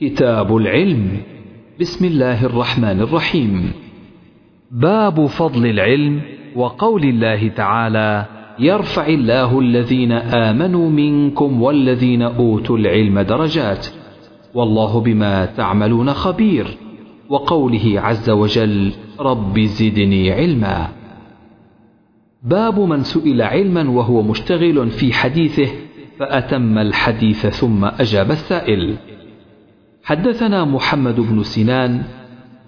كتاب العلم. بسم الله الرحمن الرحيم. باب فضل العلم وقول الله تعالى يرفع الله الذين آمنوا منكم والذين أوتوا العلم درجات. والله بما تعملون خبير. وقوله عز وجل رب زدني علما. باب من سئل علما وهو مشتغل في حديثه فأتم الحديث ثم أجاب السائل. حدثنا محمد بن سنان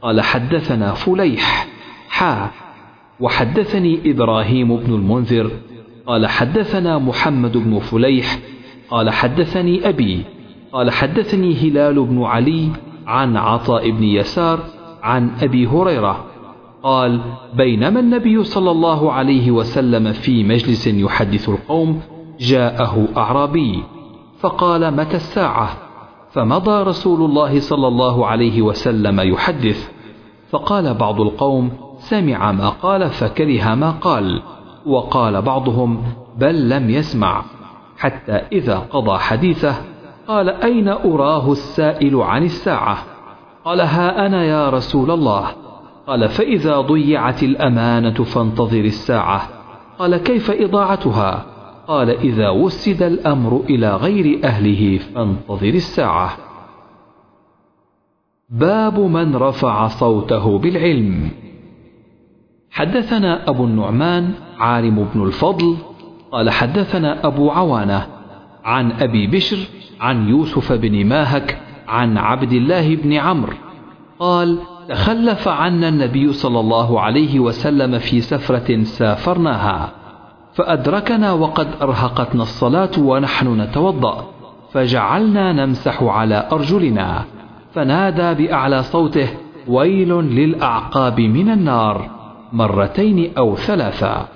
قال حدثنا فليح حا وحدثني إبراهيم بن المنذر قال حدثنا محمد بن فليح قال حدثني أبي قال حدثني هلال بن علي عن عطاء بن يسار عن أبي هريرة قال بينما النبي صلى الله عليه وسلم في مجلس يحدث القوم جاءه أعرابي فقال متى الساعة؟ فمضى رسول الله صلى الله عليه وسلم يحدث فقال بعض القوم سمع ما قال فكره ما قال. وقال بعضهم بل لم يسمع. حتى إذا قضى حديثه قال أين أراه السائل عن الساعة؟ قال ها أنا يا رسول الله. قال فإذا ضيعت الأمانة فانتظر الساعة. قال كيف إضاعتها؟ قال إذا وسد الأمر إلى غير أهله فانتظر الساعة. باب من رفع صوته بالعلم. حدثنا أبو النعمان عالم بن الفضل قال حدثنا أبو عوانة عن أبي بشر عن يوسف بن ماهك عن عبد الله بن عمرو قال تخلف عنا النبي صلى الله عليه وسلم في سفرة سافرناها. فأدركنا وقد أرهقتنا الصلاة ونحن نتوضأ فجعلنا نمسح على أرجلنا فنادى بأعلى صوته ويل للأعقاب من النار مرتين أو ثلاثا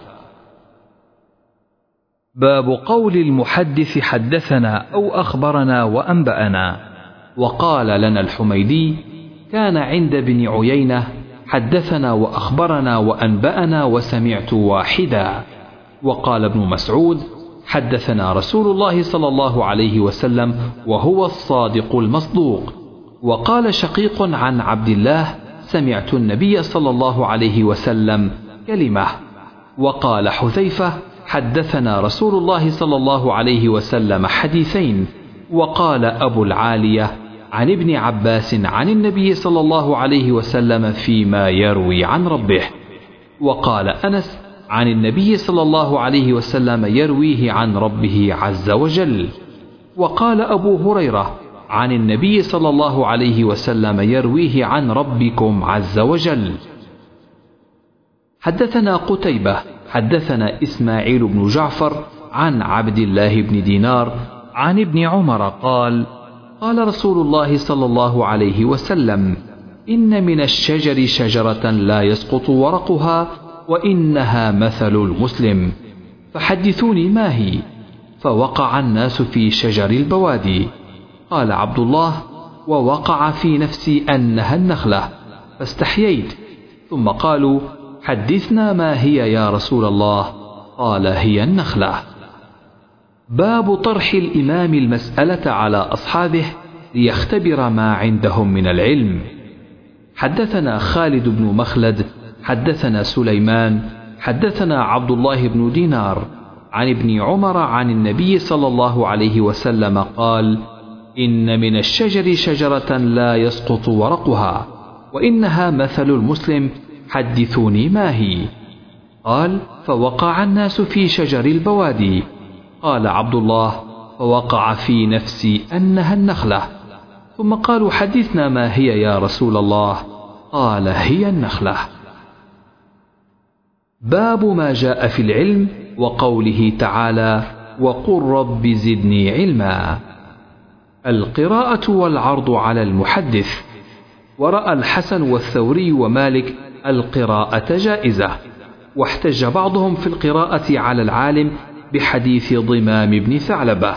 باب قول المحدث حدثنا أو أخبرنا وأنبأنا. وقال لنا الحميدي كان عند ابن عيينة حدثنا وأخبرنا وأنبأنا وسمعت واحدا. وقال ابن مسعود حدثنا رسول الله صلى الله عليه وسلم وهو الصادق المصدوق. وقال شقيق عن عبد الله سمعت النبي صلى الله عليه وسلم كلمة. وقال حذيفة حدثنا رسول الله صلى الله عليه وسلم حديثين. وقال أبو العالية عن ابن عباس عن النبي صلى الله عليه وسلم فيما يروي عن ربه. وقال أنس عن النبي صلى الله عليه وسلم يرويه عن ربه عز وجل. وقال أبو هريرة عن النبي صلى الله عليه وسلم يرويه عن ربكم عز وجل. حدثنا قتيبة حدثنا إسماعيل بن جعفر عن عبد الله بن دينار عن ابن عمر قال قال رسول الله صلى الله عليه وسلم إن من الشجر شجرة لا يسقط ورقها وإنها مثل المسلم. فحدثوني ما هي؟ فوقع الناس في شجر البوادي. قال عبد الله ووقع في نفسي أنها النخلة فاستحييت. ثم قالوا حدثنا ما هي يا رسول الله؟ قال هي النخلة. باب طرح الإمام المسألة على أصحابه ليختبر ما عندهم من العلم. حدثنا خالد بن مخلد حدثنا سليمان حدثنا عبد الله بن دينار عن ابن عمر عن النبي صلى الله عليه وسلم قال إن من الشجر شجرة لا يسقط ورقها وإنها مثل المسلم حدثوني ما هي. قال فوقع الناس في شجر البوادي. قال عبد الله فوقع في نفسي أنها النخلة. ثم قالوا حدثنا ما هي يا رسول الله؟ قال هي النخلة. باب ما جاء في العلم وقوله تعالى وقل رب زدني علما. القراءة والعرض على المحدث. ورأى الحسن والثوري ومالك القراءة جائزة. واحتج بعضهم في القراءة على العالم بحديث ضمام بن ثعلبة.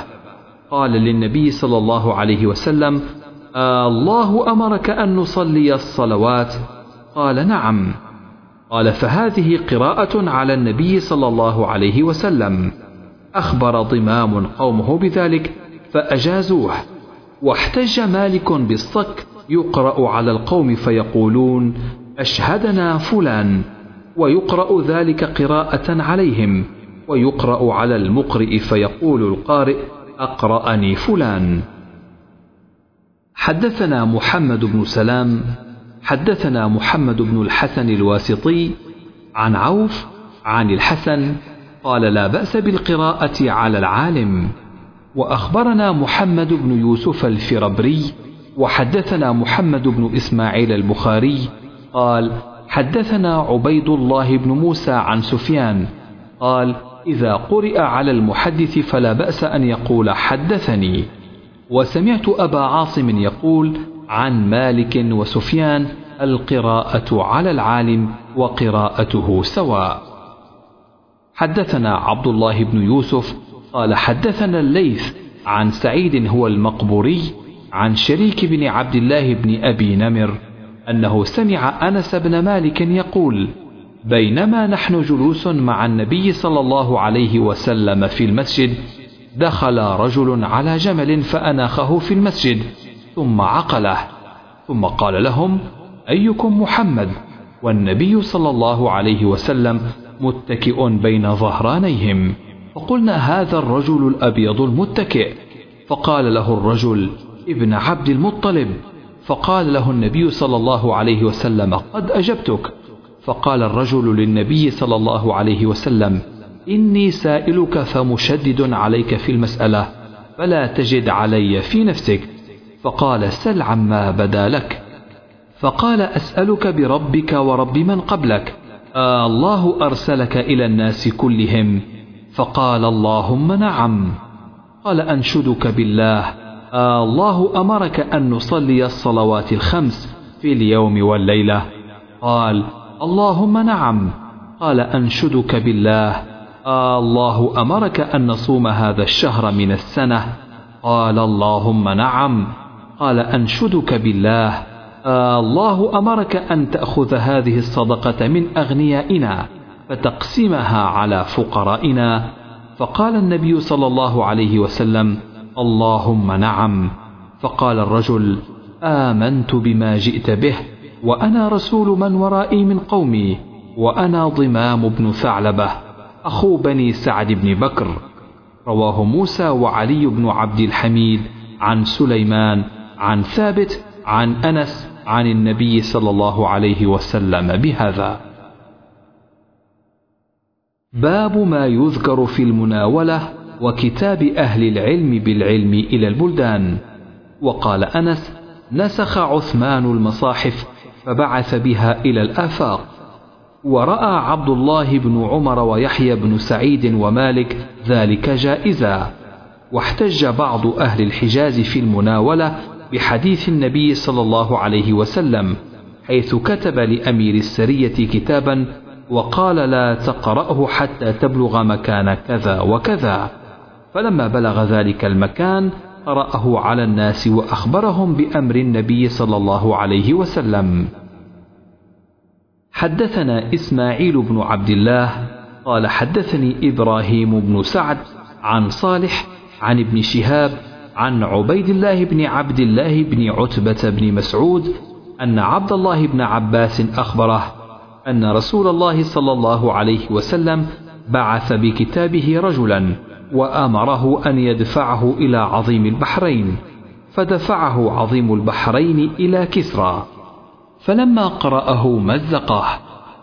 قال للنبي صلى الله عليه وسلم الله أمرك أن نصلي الصلوات. قال نعم. قال فهذه قراءة على النبي صلى الله عليه وسلم. أخبر ضمام قومه بذلك فأجازوه. واحتج مالك بالصك يقرأ على القوم فيقولون أشهدنا فلان. ويقرأ ذلك قراءة عليهم ويقرأ على المقرئ فيقول القارئ أقرأني فلان. حدثنا محمد بن سلام حدثنا محمد بن الحسن الواسطي عن عوف عن الحسن قال لا بأس بالقراءة على العالم. وأخبرنا محمد بن يوسف الفربري وحدثنا محمد بن إسماعيل البخاري قال حدثنا عبيد الله بن موسى عن سفيان قال إذا قرئ على المحدث فلا بأس أن يقول حدثني. وسمعت أبا عاصم يقول عن مالك وسفيان القراءة على العالم وقراءته سواء. حدثنا عبد الله بن يوسف قال حدثنا الليث عن سعيد هو المقبوري عن شريك بن عبد الله بن أبي نمر أنه سمع أنس بن مالك يقول بينما نحن جلوس مع النبي صلى الله عليه وسلم في المسجد دخل رجل على جمل فأناخه في المسجد ثم عقله ثم قال لهم أيكم محمد؟ والنبي صلى الله عليه وسلم متكئ بين ظهرانيهم. فقلنا هذا الرجل الأبيض المتكئ. فقال له الرجل ابن عبد المطلب. فقال له النبي صلى الله عليه وسلم قد أجبتك. فقال الرجل للنبي صلى الله عليه وسلم إني سائلك فمشدد عليك في المسألة فلا تجد علي في نفسك. فقال سل عما بدا لك. فقال أسألك بربك ورب من قبلك. آه الله أرسلك إلى الناس كلهم. فقال اللهم نعم. قال أنشدك بالله. آه الله أمرك أن نصلي الصلوات الخمس في اليوم والليلة. قال اللهم نعم. قال أنشدك بالله. آه الله أمرك أن نصوم هذا الشهر من السنة. قال اللهم نعم. قال أنشدك بالله. آه الله أمرك أن تأخذ هذه الصدقة من أغنيائنا فتقسمها على فقرائنا. فقال النبي صلى الله عليه وسلم اللهم نعم. فقال الرجل آمنت بما جئت به وأنا رسول من ورائي من قومي وأنا ضمام بن ثعلبة أخو بني سعد بن بكر. رواه موسى وعلي بن عبد الحميد عن سليمان عن ثابت عن أنس عن النبي صلى الله عليه وسلم بهذا. باب ما يذكر في المناولة وكتاب أهل العلم بالعلم إلى البلدان. وقال أنس نسخ عثمان المصاحف فبعث بها إلى الآفاق. ورأى عبد الله بن عمر ويحيى بن سعيد ومالك ذلك جائزا. واحتج بعض أهل الحجاز في المناولة بحديث النبي صلى الله عليه وسلم حيث كتب لأمير السرية كتابا وقال لا تقرأه حتى تبلغ مكان كذا وكذا. فلما بلغ ذلك المكان قرأه على الناس وأخبرهم بأمر النبي صلى الله عليه وسلم. حدثنا إسماعيل بن عبد الله قال حدثني إبراهيم بن سعد عن صالح عن ابن شهاب عن عبيد الله بن عبد الله بن عتبة بن مسعود أن عبد الله بن عباس أخبره أن رسول الله صلى الله عليه وسلم بعث بكتابه رجلا وأمره أن يدفعه إلى عظيم البحرين فدفعه عظيم البحرين إلى كسرى. فلما قرأه مزقه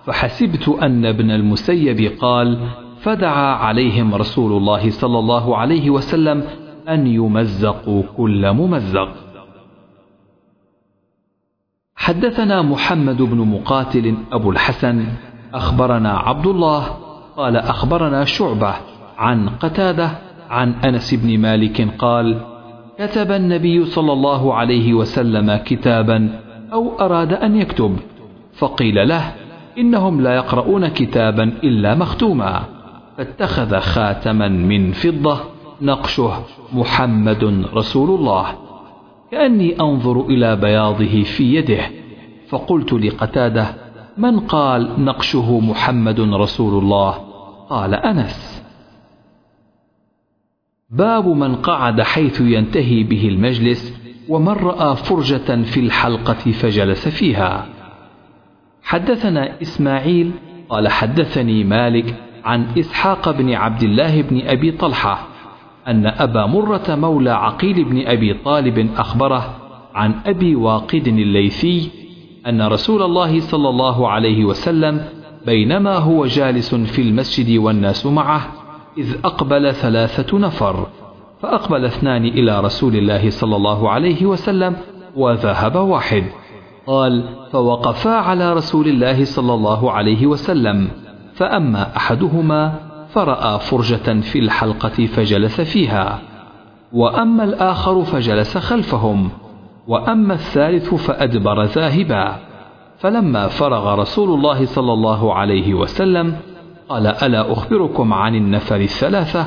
فحسبت أن ابن المسيب قال فدعا عليهم رسول الله صلى الله عليه وسلم أن يمزقوا كل ممزق. حدثنا محمد بن مقاتل أبو الحسن أخبرنا عبد الله قال أخبرنا شعبة عن قتادة عن أنس بن مالك قال كتب النبي صلى الله عليه وسلم كتابا أو أراد أن يكتب فقيل له إنهم لا يقرؤون كتابا إلا مختوما فاتخذ خاتما من فضة نقشه محمد رسول الله. كأني أنظر إلى بياضه في يده فقلت لقتادة من قال نقشه محمد رسول الله؟ قال أنس. باب من قعد حيث ينتهي به المجلس ومن رأى فرجة في الحلقة فجلس فيها. حدثنا إسماعيل قال حدثني مالك عن إسحاق بن عبد الله بن أبي طلحة أن أبا مرة مولى عقيل بن أبي طالب أخبره عن أبي واقد الليثي أن رسول الله صلى الله عليه وسلم بينما هو جالس في المسجد والناس معه إذ أقبل ثلاثة نفر فأقبل اثنان إلى رسول الله صلى الله عليه وسلم وذهب واحد. قال فوقفا على رسول الله صلى الله عليه وسلم فأما أحدهما فرأى فرجة في الحلقة فجلس فيها وأما الآخر فجلس خلفهم وأما الثالث فأدبر ذاهبا. فلما فرغ رسول الله صلى الله عليه وسلم قال ألا أخبركم عن النفر الثلاثة؟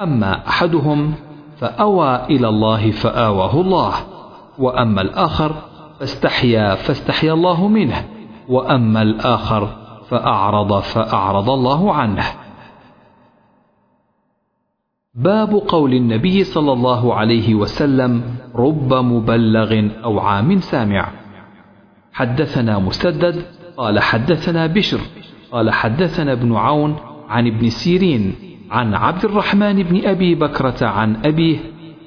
أما أحدهم فأوى إلى الله فآواه الله وأما الآخر فاستحيا فاستحيا الله منه وأما الآخر فأعرض فأعرض الله عنه. باب قول النبي صلى الله عليه وسلم رب مبلغ أو عام سامع. حدثنا مسدد قال حدثنا بشر قال حدثنا ابن عون عن ابن سيرين عن عبد الرحمن بن أبي بكرة عن أبيه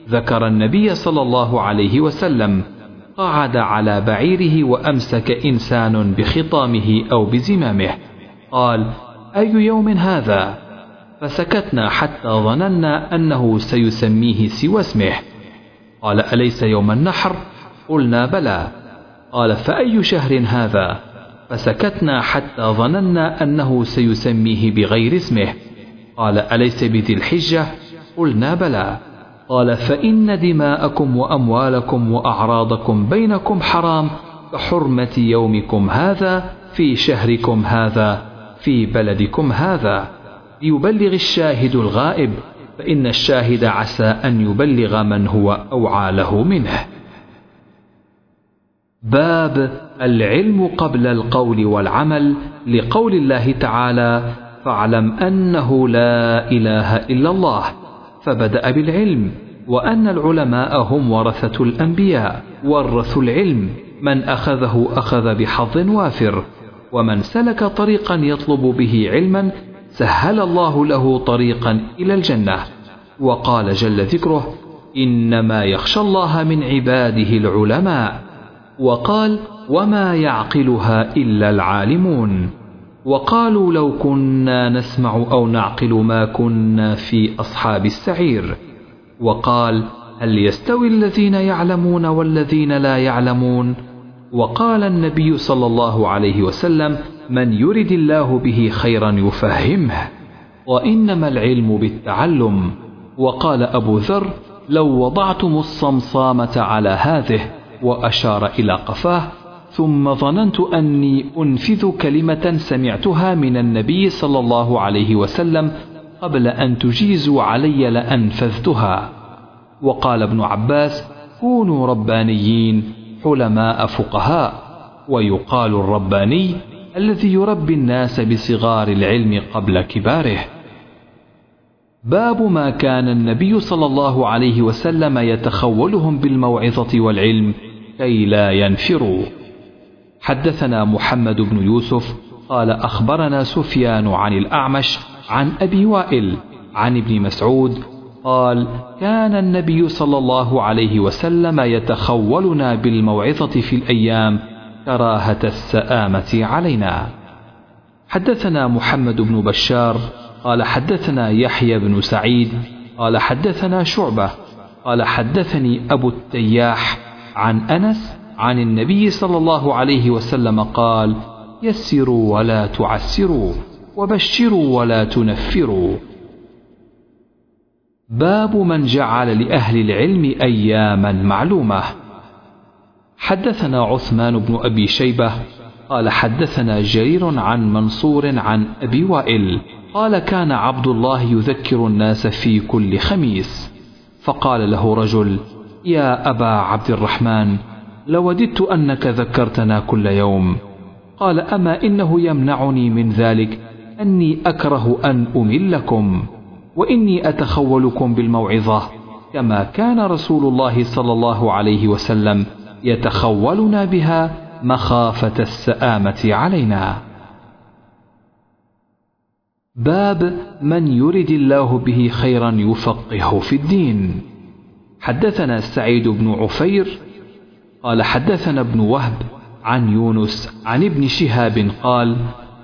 ذكر النبي صلى الله عليه وسلم قعد على بعيره وأمسك إنسان بخطامه أو بزمامه. قال أي يوم هذا؟ فسكتنا حتى ظننا أنه سيسميه سوى اسمه. قال أليس يوم النحر؟ قلنا بلى. قال فأي شهر هذا؟ فسكتنا حتى ظننا أنه سيسميه بغير اسمه. قال أليس بذي الحجة؟ قلنا بلى. قال فإن دماءكم وأموالكم وأعراضكم بينكم حرام كحرمة يومكم هذا في شهركم هذا في بلدكم هذا. ليبلغ الشاهد الغائب فإن الشاهد عسى أن يبلغ من هو أوعى له منه. باب العلم قبل القول والعمل لقول الله تعالى فاعلم أنه لا إله إلا الله فبدأ بالعلم وأن العلماء هم ورثة الأنبياء ورثوا العلم من أخذه أخذ بحظ وافر ومن سلك طريقا يطلب به علما سهل الله له طريقا إلى الجنة. وقال جل ذكره إنما يخشى الله من عباده العلماء. وقال وما يعقلها إلا العالمون. وقالوا لو كنا نسمع أو نعقل ما كنا في أصحاب السعير. وقال هل يستوي الذين يعلمون والذين لا يعلمون؟ وقال النبي صلى الله عليه وسلم من يرد الله به خيرا يفهمه. وإنما العلم بالتعلم. وقال أبو ذر لو وضعتم الصمصامة على هذه وأشار إلى قفاه ثم ظننت أني أنفذ كلمة سمعتها من النبي صلى الله عليه وسلم قبل أن تجيزوا علي لأنفذتها. وقال ابن عباس كونوا ربانيين حلماء فقهاء. ويقال الرباني الذي يربي الناس بصغار العلم قبل كباره. باب ما كان النبي صلى الله عليه وسلم يتخولهم بالموعظة والعلم كي لا ينفروا. حدثنا محمد بن يوسف قال أخبرنا سفيان عن الأعمش عن أبي وائل عن ابن مسعود قال كان النبي صلى الله عليه وسلم يتخولنا بالموعظة في الأيام كراهة السآمة علينا. حدثنا محمد بن بشار قال حدثنا يحيى بن سعيد قال حدثنا شعبة قال حدثني أبو التياح عن أنس عن النبي صلى الله عليه وسلم قال يسروا ولا تعسروا وبشروا ولا تنفروا. باب من جعل لأهل العلم أياما معلومة. حدثنا عثمان بن أبي شيبة قال حدثنا جرير عن منصور عن أبي وائل قال كان عبد الله يذكر الناس في كل خميس فقال له رجل يا أبا عبد الرحمن لوددت أنك ذكرتنا كل يوم. قال أما إنه يمنعني من ذلك أني أكره أن أملكم وإني أتخولكم بالموعظة كما كان رسول الله صلى الله عليه وسلم يتخولنا بها مخافة السآمة علينا. باب من يرد الله به خيرا يفقهه في الدين. حدثنا سعيد بن عفير قال حدثنا ابن وهب عن يونس عن ابن شهاب قال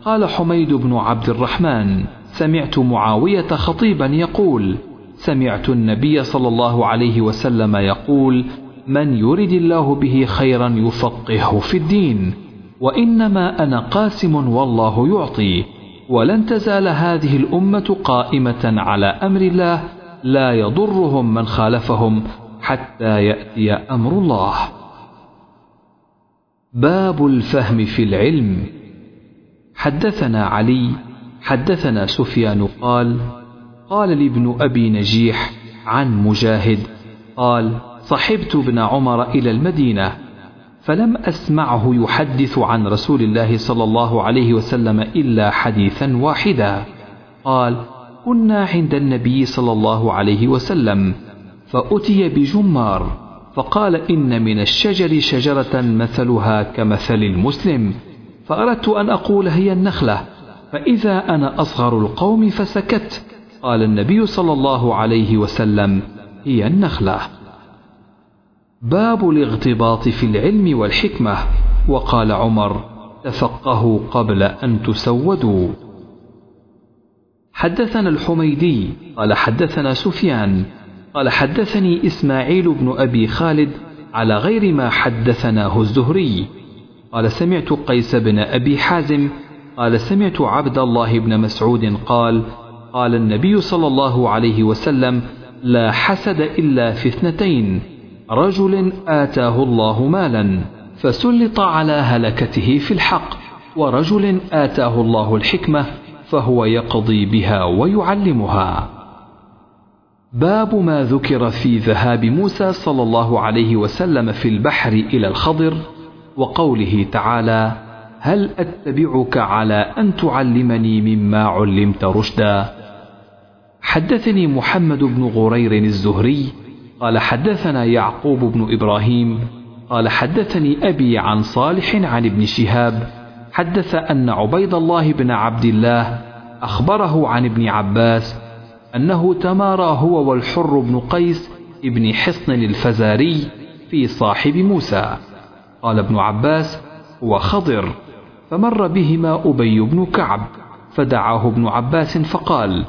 قال حميد بن عبد الرحمن سمعت معاوية خطيبا يقول سمعت النبي صلى الله عليه وسلم يقول من يرد الله به خيرا يفقهه في الدين وإنما أنا قاسم والله يعطي. ولن تزال هذه الأمة قائمة على أمر الله لا يضرهم من خالفهم حتى يأتي أمر الله. باب الفهم في العلم. حدثنا علي حدثنا سفيان قال قال لابن أبي نجيح عن مجاهد قال صحبت ابن عمر إلى المدينة فلم أسمعه يحدث عن رسول الله صلى الله عليه وسلم إلا حديثا واحدا. قال كنا عند النبي صلى الله عليه وسلم فأتي بجمار فقال إن من الشجر شجرة مثلها كمثل المسلم فأردت أن أقول هي النخلة فإذا أنا أصغر القوم فسكت. قال النبي صلى الله عليه وسلم هي النخلة. باب الاغتباط في العلم والحكمة. وقال عمر تفقهوا قبل أن تسودوا. حدثنا الحميدي قال حدثنا سفيان قال حدثني إسماعيل بن أبي خالد على غير ما حدثناه الزهري. قال سمعت قيس بن أبي حازم قال سمعت عبد الله بن مسعود قال قال النبي صلى الله عليه وسلم لا حسد إلا في اثنتين. رجل آتاه الله مالا فسلط على هلكته في الحق ورجل آتاه الله الحكمة فهو يقضي بها ويعلمها. باب ما ذكر في ذهاب موسى صلى الله عليه وسلم في البحر إلى الخضر وقوله تعالى هل أتبعك على أن تعلمني مما علمت رشدا؟ حدثني محمد بن غرير الزهري قال حدثنا يعقوب بن إبراهيم قال حدثني أبي عن صالح عن ابن شهاب حدث أن عبيد الله بن عبد الله أخبره عن ابن عباس أنه تمارى هو والحر بن قيس ابن حصن الفزاري في صاحب موسى. قال ابن عباس هو خضر. فمر بهما أبي بن كعب فدعاه ابن عباس فقال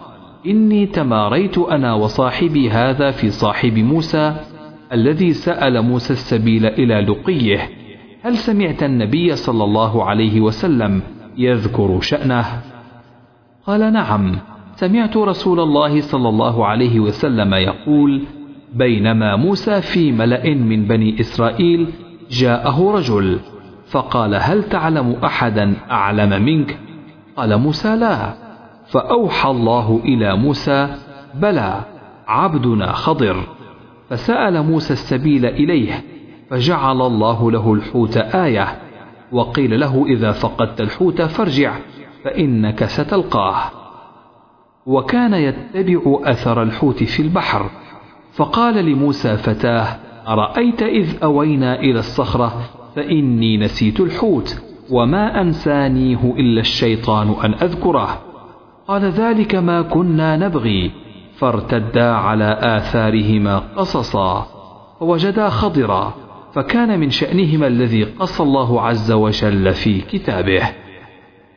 إني تماريت أنا وصاحبي هذا في صاحب موسى الذي سأل موسى السبيل إلى لقيه هل سمعت النبي صلى الله عليه وسلم يذكر شأنه؟ قال نعم سمعت رسول الله صلى الله عليه وسلم يقول بينما موسى في ملأ من بني إسرائيل جاءه رجل فقال هل تعلم أحدا أعلم منك؟ قال موسى لا. فأوحى الله إلى موسى بلى عبدنا خضر. فسأل موسى السبيل إليه فجعل الله له الحوت آية وقيل له إذا فقدت الحوت فارجع فإنك ستلقاه. وكان يتبع أثر الحوت في البحر فقال لموسى فتاه أرأيت إذ أوينا إلى الصخرة فإني نسيت الحوت وما أنسانيه إلا الشيطان أن أذكره. قال ذلك ما كنا نبغي. فارتدا على آثارهما قصصا. فوجدا خضرا. فكان من شأنهما الذي قص الله عز وجل في كتابه.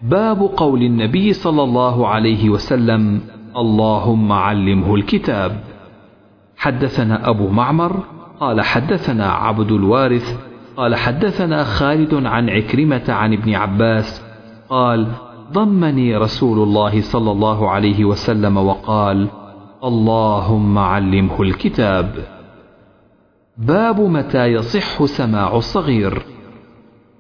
باب قول النبي صلى الله عليه وسلم اللهم علمه الكتاب. حدثنا أبو معمر قال حدثنا عبد الوارث قال حدثنا خالد عن عكرمة عن ابن عباس قال ضمني رسول الله صلى الله عليه وسلم وقال اللهم علمه الكتاب. باب متى يصح سماع الصغير.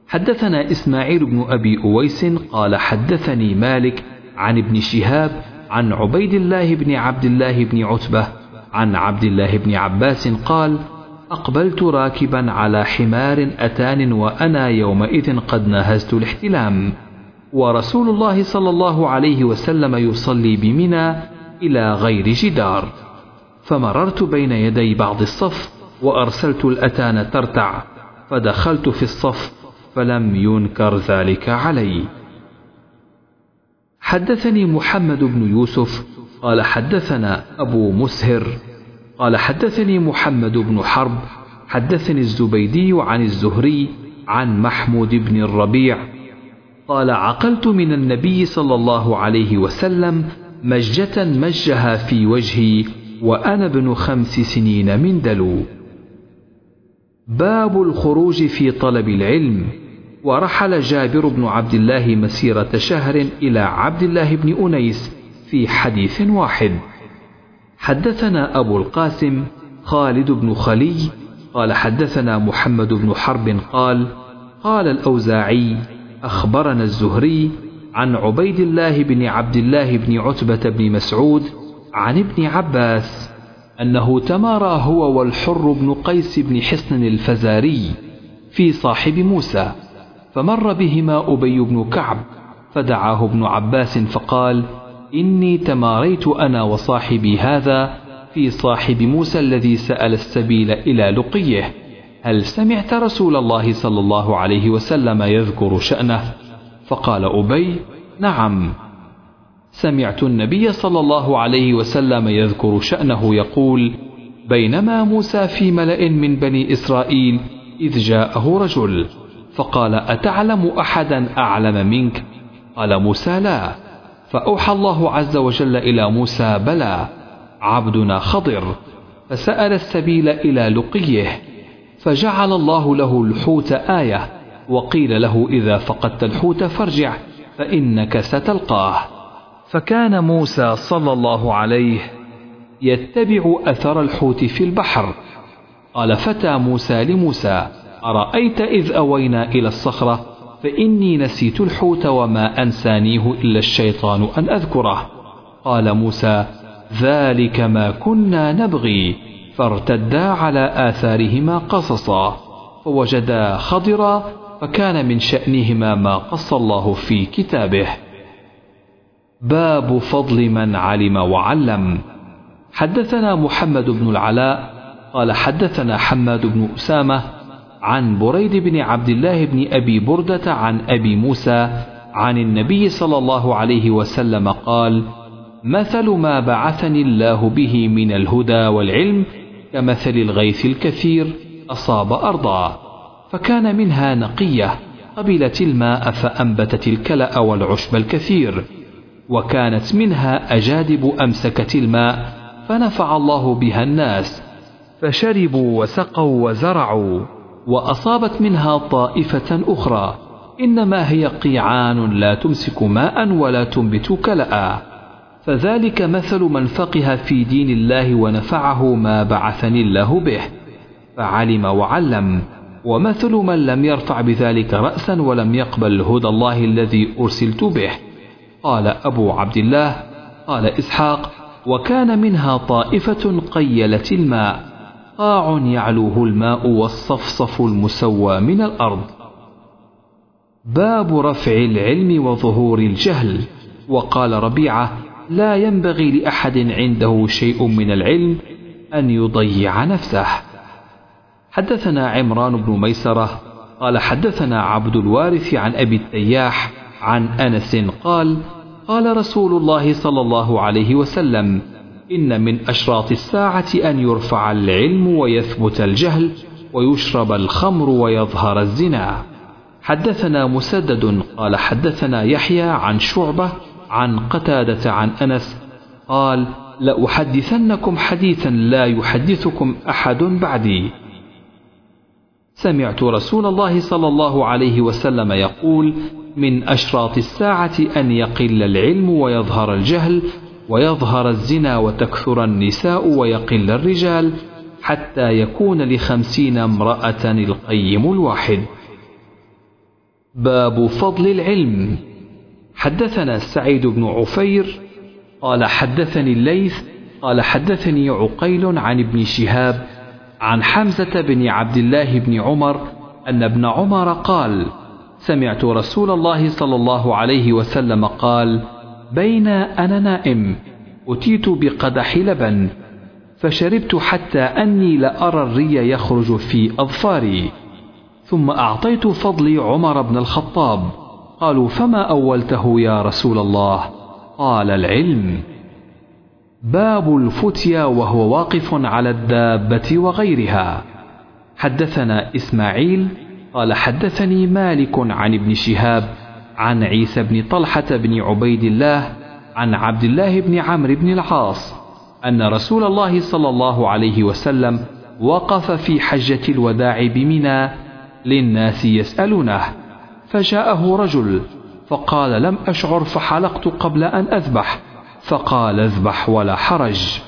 حدثنا إسماعيل بن أبي أويس قال حدثني مالك عن ابن شهاب عن عبيد الله بن عبد الله بن عتبة عن عبد الله بن عباس قال أقبلت راكبا على حمار أتان وأنا يومئذ قد نهزت الاحتلام. ورسول الله صلى الله عليه وسلم يصلي بمنى إلى غير جدار. فمررت بين يدي بعض الصف وأرسلت الأتان ترتع فدخلت في الصف فلم ينكر ذلك علي. حدثني محمد بن يوسف قال حدثنا أبو مسهر قال حدثني محمد بن حرب حدثني الزبيدي عن الزهري عن محمود بن الربيع قال عقلت من النبي صلى الله عليه وسلم مجة مجها في وجهي وأنا ابن خمس سنين من دلو. باب الخروج في طلب العلم. ورحل جابر بن عبد الله مسيرة شهر إلى عبد الله بن أنيس في حديث واحد. حدثنا أبو القاسم خالد بن خلي قال حدثنا محمد بن حرب قال قال الأوزاعي أخبرنا الزهري عن عبيد الله بن عبد الله بن عتبة بن مسعود عن ابن عباس أنه تمارى هو والحر بن قيس بن حصن الفزاري في صاحب موسى فمر بهما أبي بن كعب فدعاه ابن عباس فقال إني تماريت أنا وصاحبي هذا في صاحب موسى الذي سأل السبيل إلى لقيه. هل سمعت رسول الله صلى الله عليه وسلم يذكر شأنه؟ فقال أبي نعم. سمعت النبي صلى الله عليه وسلم يذكر شأنه يقول بينما موسى في ملأ من بني إسرائيل إذ جاءه رجل فقال أتعلم أحدا أعلم منك؟ قال موسى لا. فأوحى الله عز وجل إلى موسى بلى عبدنا خضر. فسأل السبيل إلى لقيه. فجعل الله له الحوت آية وقيل له إذا فقدت الحوت فارجع فإنك ستلقاه. فكان موسى صلى الله عليه يتبع أثر الحوت في البحر. قال فتى موسى لموسى أرأيت إذ أوينا إلى الصخرة؟ فإني نسيت الحوت وما أنسانيه إلا الشيطان أن أذكره. قال موسى ذلك ما كنا نبغي. فارتدا على آثارهما قصصا فوجدا خضرا فكان من شأنهما ما قص الله في كتابه. باب فضل من علم وعلم. حدثنا محمد بن العلاء قال حدثنا حماد بن أسامة عن بريد بن عبد الله بن أبي بردة عن أبي موسى عن النبي صلى الله عليه وسلم قال مثل ما بعثني الله به من الهدى والعلم كمثل الغيث الكثير أصاب أرضا فكان منها نقية قبلت الماء فأنبتت الكلأ والعشب الكثير وكانت منها أجادب أمسكت الماء فنفع الله بها الناس فشربوا وسقوا وزرعوا وأصابت منها طائفة أخرى إنما هي قيعان لا تمسك ماء ولا تنبت كلأ. فذلك مثل من فقه في دين الله ونفعه ما بعثني الله به فعلم وعلم ومثل من لم يرفع بذلك رأسا ولم يقبل هدى الله الذي أرسلت به. قال أبو عبد الله قال إسحاق وكان منها طائفة قيلت الماء قاع يعلوه الماء والصفصف المسوى من الأرض. باب رفع العلم وظهور الجهل وقال ربيعة لا ينبغي لأحد عنده شيء من العلم أن يضيع نفسه. حدثنا عمران بن ميسرة قال حدثنا عبد الوارث عن أبي التياح عن أنس قال قال رسول الله صلى الله عليه وسلم إن من أشراط الساعة أن يرفع العلم ويثبت الجهل ويشرب الخمر ويظهر الزنا. حدثنا مسدد قال حدثنا يحيى عن شعبة عن قتادة عن أنس قال لأحدثنكم حديثا لا يحدثكم أحد بعدي. سمعت رسول الله صلى الله عليه وسلم يقول من أشراط الساعة أن يقل العلم ويظهر الجهل ويظهر الزنا وتكثر النساء ويقل الرجال حتى يكون لخمسين امرأة القيم الواحد. باب فضل العلم. حدثنا سعيد بن عفير قال حدثني الليث قال حدثني عقيل عن ابن شهاب عن حمزة بن عبد الله بن عمر أن ابن عمر قال سمعت رسول الله صلى الله عليه وسلم قال بين أنا نائم أتيت بقدح لبن فشربت حتى أني لأرى الري يخرج في أظفاري ثم أعطيت فضلي عمر بن الخطاب قالوا فما أولته يا رسول الله؟ قال العلم. باب الفتيا وهو واقف على الدابة وغيرها. حدثنا إسماعيل قال حدثني مالك عن ابن شهاب عن عيسى بن طلحة بن عبيد الله عن عبد الله بن عمرو بن العاص أن رسول الله صلى الله عليه وسلم وقف في حجة الوداع بمنى للناس يسألونه. فجاءه رجل فقال لم أشعر فحلقت قبل أن أذبح فقال اذبح ولا حرج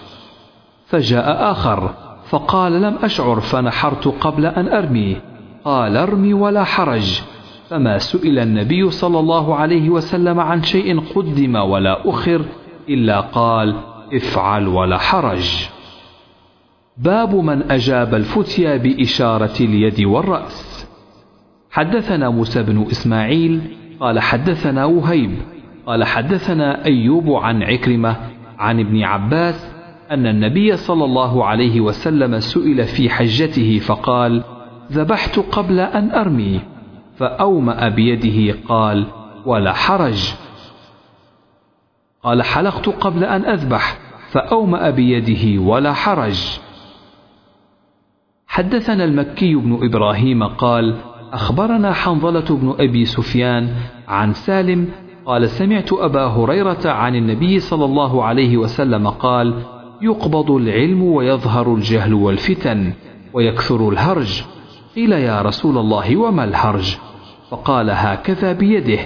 فجاء آخر فقال لم أشعر فنحرت قبل أن أرمي قال ارمي ولا حرج فما سئل النبي صلى الله عليه وسلم عن شيء قدم ولا أخر إلا قال افعل ولا حرج باب من أجاب الفتيا بإشارة اليد والرأس حدثنا موسى بن إسماعيل قال حدثنا وهيب قال حدثنا أيوب عن عكرمة عن ابن عباس أن النبي صلى الله عليه وسلم سئل في حجته فقال ذبحت قبل أن أرمي. فأومأ بيده قال ولا حرج. قال حلقت قبل أن أذبح. فأومأ بيده ولا حرج. حدثنا المكي بن إبراهيم قال أخبرنا حنظلة بن أبي سفيان عن سالم قال سمعت أبا هريرة عن النبي صلى الله عليه وسلم قال يقبض العلم ويظهر الجهل والفتن ويكثر الهرج. قيل يا رسول الله وما الهرج؟ فقال هكذا بيده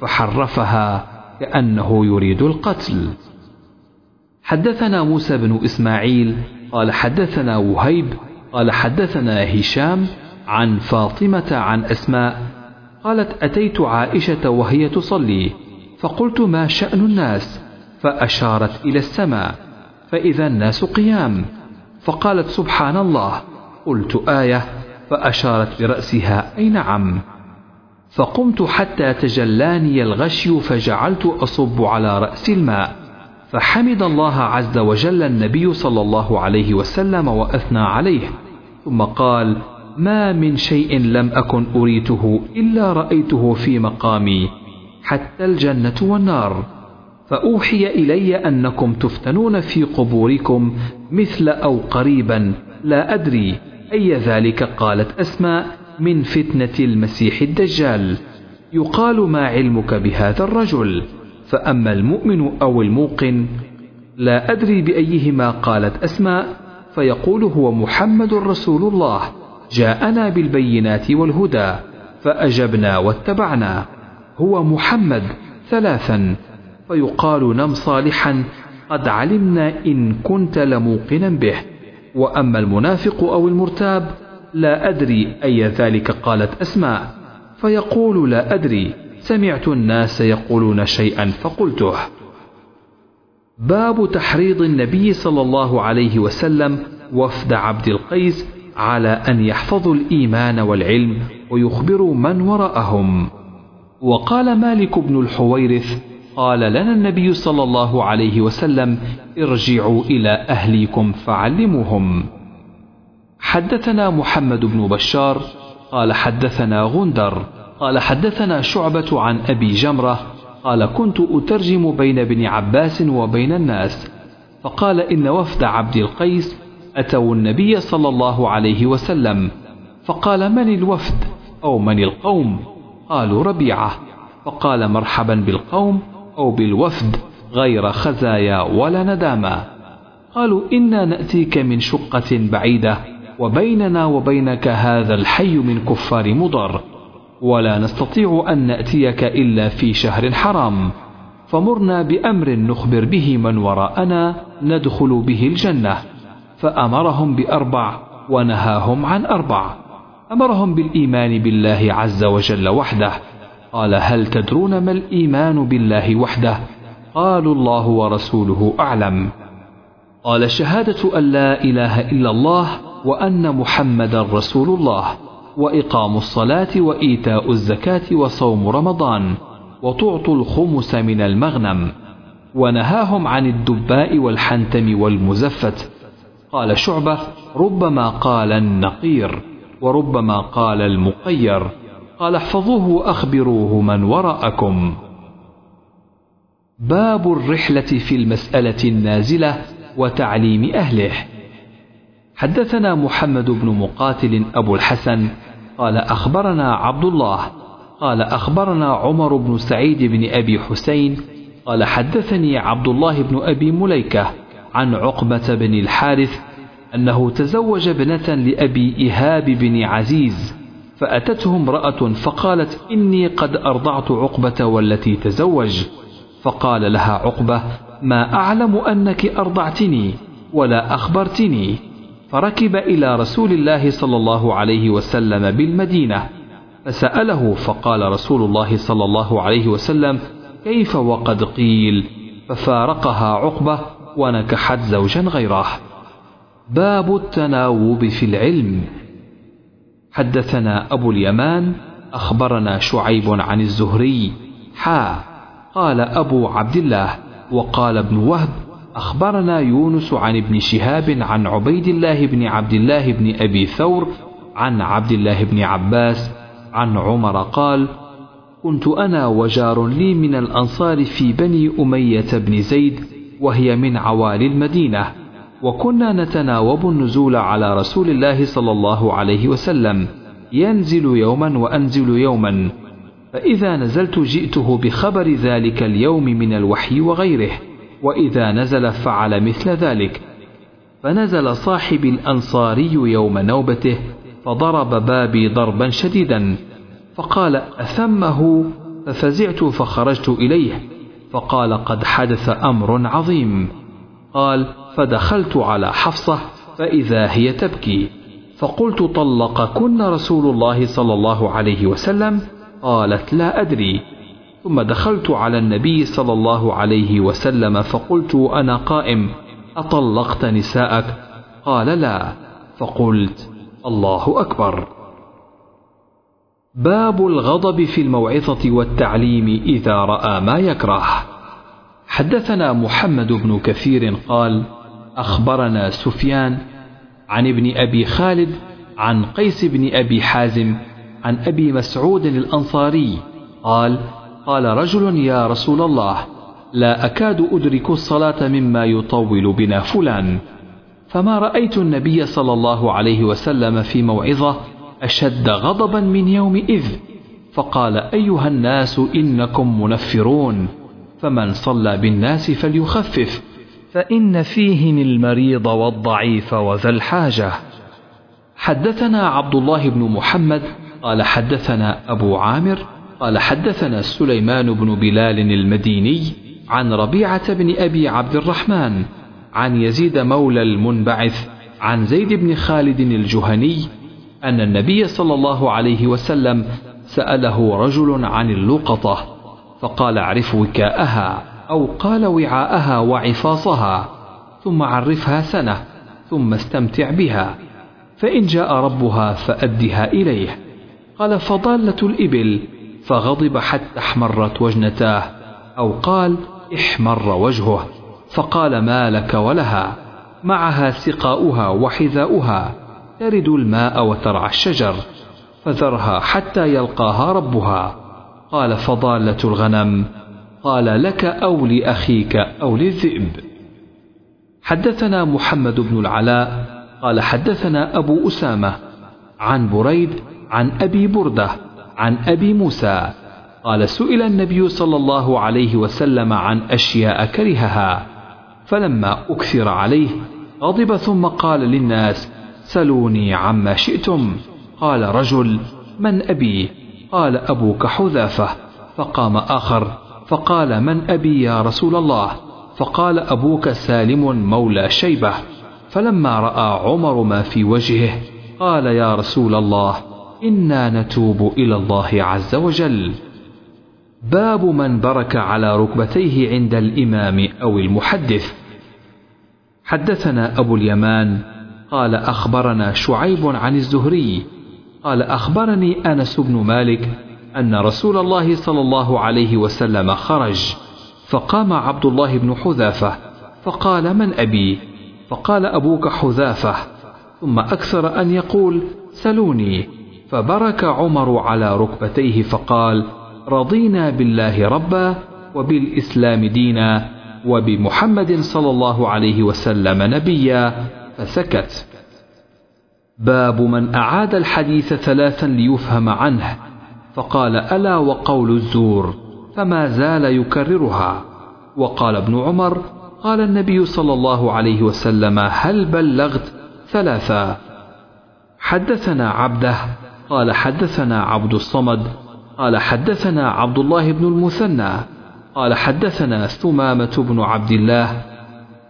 فحرفها كأنه يريد القتل. حدثنا موسى بن إسماعيل قال حدثنا وهيب قال حدثنا هشام عن فاطمة عن أسماء قالت أتيت عائشة وهي تصلي فقلت ما شأن الناس؟ فأشارت إلى السماء فإذا الناس قيام فقالت سبحان الله قلت آية فأشارت برأسها أي نعم. فقمت حتى تجلاني الغشي فجعلت أصب على رأس الماء فحمد الله عز وجل النبي صلى الله عليه وسلم وأثنى عليه ثم قال ما من شيء لم أكن أريته إلا رأيته في مقامي حتى الجنة والنار. فأوحي إلي أنكم تفتنون في قبوركم مثل أو قريبا لا أدري أي ذلك قالت أسماء من فتنة المسيح الدجال. يقال ما علمك بهذا الرجل؟ فأما المؤمن أو الموقن لا أدري بأيهما قالت أسماء فيقول هو محمد رسول الله. جاءنا بالبينات والهدى فأجبنا واتبعنا. هو محمد ثلاثا فيقال نم صالحا قد علمنا إن كنت لموقنا به. وأما المنافق أو المرتاب لا أدري أي ذلك قالت أسماء. فيقول لا أدري سمعت الناس يقولون شيئا فقلته. باب تحريض النبي صلى الله عليه وسلم وفد عبد القيس على أن يحفظوا الإيمان والعلم ويخبروا من وراءهم. وقال مالك بن الحويرث قال لنا النبي صلى الله عليه وسلم ارجعوا إلى أهليكم فعلموهم. حدثنا محمد بن بشار قال حدثنا غندر قال حدثنا شعبة عن أبي جمرة قال كنت أترجم بين ابن عباس وبين الناس فقال إن وفد عبد القيس أتوا النبي صلى الله عليه وسلم فقال من الوفد أو من القوم؟ قالوا ربيعة. فقال مرحبا بالقوم أو بالوفد غير خزايا ولا ندامة. قالوا إنا نأتيك من شقة بعيدة وبيننا وبينك هذا الحي من كفار مضر. ولا نستطيع أن نأتيك إلا في شهر حرام. فمرنا بأمر نخبر به من وراءنا ندخل به الجنة. فأمرهم بأربع ونهاهم عن أربع. أمرهم بالإيمان بالله عز وجل وحده. قال هل تدرون ما الإيمان بالله وحده؟ قالوا الله ورسوله أعلم. قال شهادة أن لا إله إلا الله وأن محمدا رسول الله وإقام الصلاة وإيتاء الزكاة وصوم رمضان وتعطوا الخمس من المغنم. ونهاهم عن الدباء والحنتم والمزفت. قال شعبة ربما قال النقير وربما قال المقير. قال احفظوه وأخبروه من وراءكم. باب الرحلة في المسألة النازلة وتعليم أهله. حدثنا محمد بن مقاتل أبو الحسن قال أخبرنا عبد الله. قال أخبرنا عمر بن سعيد بن أبي حسين قال حدثني عبد الله بن أبي مليكة. عن عقبة بن الحارث أنه تزوج ابنة لأبي إيهاب بن عزيز فأتته امرأة فقالت إني قد أرضعت عقبة والتي تزوج. فقال لها عقبة ما أعلم أنك أرضعتني ولا أخبرتني. فركب إلى رسول الله صلى الله عليه وسلم بالمدينة فسأله فقال رسول الله صلى الله عليه وسلم كيف وقد قيل؟ ففارقها عقبة ونكحت زوجا غيره. باب التناوب في العلم. حدثنا أبو اليمان أخبرنا شعيب عن الزهري حا قال أبو عبد الله وقال ابن وهب أخبرنا يونس عن ابن شهاب عن عبيد الله بن عبد الله بن أبي ثور عن عبد الله بن عباس عن عمر قال كنت أنا وجار لي من الأنصار في بني أمية بن زيد وهي من عوالي المدينة. وكنا نتناوب النزول على رسول الله صلى الله عليه وسلم. ينزل يوما وأنزل يوما. فإذا نزلت جئته بخبر ذلك اليوم من الوحي وغيره. وإذا نزل فعل مثل ذلك. فنزل صاحب الأنصاري يوم نوبته فضرب بابي ضربا شديدا. فقال أثمه؟ ففزعت فخرجت إليه. فقال قد حدث أمر عظيم. قال فدخلت على حفصة فإذا هي تبكي. فقلت طلقكن رسول الله صلى الله عليه وسلم. قالت لا أدري. ثم دخلت على النبي صلى الله عليه وسلم فقلت أنا قائم أطلقت نساءك؟ قال لا. فقلت الله أكبر. باب الغضب في الموعظة والتعليم إذا رأى ما يكره. حدثنا محمد بن كثير قال أخبرنا سفيان عن ابن أبي خالد عن قيس بن أبي حازم عن أبي مسعود الأنصاري قال قال رجل يا رسول الله لا أكاد أدرك الصلاة مما يطول بنا فلان. فما رأيت النبي صلى الله عليه وسلم في موعظة أشد غضبا من يومئذ فقال أيها الناس إنكم منفرون فمن صلى بالناس فليخفف فإن فيهم المريض والضعيف وذا الحاجة. حدثنا عبد الله بن محمد قال حدثنا أبو عامر قال حدثنا سليمان بن بلال المديني عن ربيعة بن أبي عبد الرحمن عن يزيد مولى المنبعث عن زيد بن خالد الجهني أن النبي صلى الله عليه وسلم سأله رجل عن اللقطة فقال أعرف وكاءها أو قال وعاءها وعفاصها ثم عرفها سنة ثم استمتع بها فإن جاء ربها فأدها إليه. قال فضالة الإبل فغضب حتى احمرت وجنتاه أو قال احمر وجهه. فقال ما لك ولها معها سقاؤها وحذاؤها ترد الماء وترعى الشجر فذرها حتى يلقاها ربها. قال فضالة الغنم قال لك أو لأخيك أو للذئب. حدثنا محمد بن العلاء قال حدثنا أبو أسامة عن بريد عن أبي بردة عن أبي موسى قال سئل النبي صلى الله عليه وسلم عن أشياء كرهها فلما أكثر عليه غضب ثم قال للناس سلوني عما شئتم. قال رجل من أبي؟ قال أبوك حذافة. فقام آخر فقال من أبي يا رسول الله؟ فقال أبوك سالم مولى شيبة. فلما رأى عمر ما في وجهه قال يا رسول الله إنا نتوب إلى الله عز وجل. باب من برك على ركبتيه عند الإمام أو المحدث. حدثنا أبو اليمان قال أخبرنا شعيب عن الزهري. قال أخبرني أنس بن مالك أن رسول الله صلى الله عليه وسلم خرج فقام عبد الله بن حذافة فقال من أبي؟ فقال أبوك حذافة. ثم أكثر أن يقول سلوني. فبرك عمر على ركبتيه فقال رضينا بالله ربا وبالإسلام دينا وبمحمد صلى الله عليه وسلم نبيا. فسكت. باب من أعاد الحديث ثلاثا ليفهم عنه فقال ألا وقول الزور فما زال يكررها. وقال ابن عمر قال النبي صلى الله عليه وسلم هل بلغت ثلاثا حدثنا عبده قال حدثنا عبد الصمد قال حدثنا عبد الله بن المثنى قال حدثنا ثمامة بن عبد الله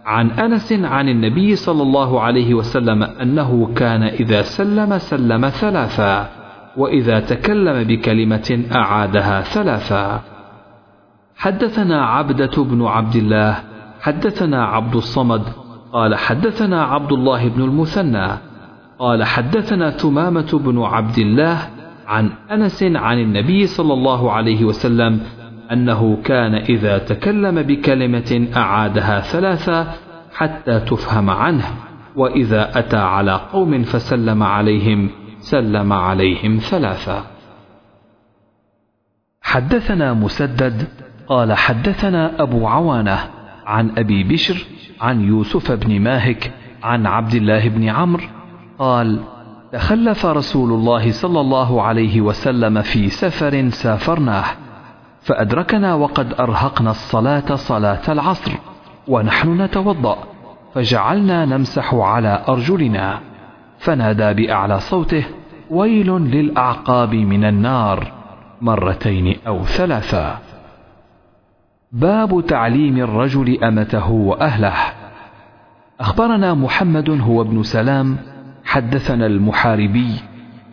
عن أنس عن النبي صلى الله عليه وسلم أنه كان إذا سلم سلم ثلاثا وإذا تكلم بكلمة أعادها ثلاثا. حدثنا عبدة بن عبد الله حدثنا عبد الصمد قال حدثنا عبد الله بن المثنى قال حدثنا ثمامة بن عبد الله عن أنس عن النبي صلى الله عليه وسلم أنه كان إذا تكلم بكلمة أعادها ثلاثة حتى تفهم عنه وإذا أتى على قوم فسلم عليهم سلم عليهم ثلاثة. حدثنا مسدد قال حدثنا أبو عوانة عن أبي بشر عن يوسف بن ماهك عن عبد الله بن عمرو قال تخلف رسول الله صلى الله عليه وسلم في سفر سافرناه فأدركنا وقد أرهقنا الصلاة صلاة العصر ونحن نتوضأ فجعلنا نمسح على أرجلنا فنادى بأعلى صوته ويل للأعقاب من النار مرتين أو ثلاثا باب تعليم الرجل أمته وأهله. أخبرنا محمد هو ابن سلام حدثنا المحاربي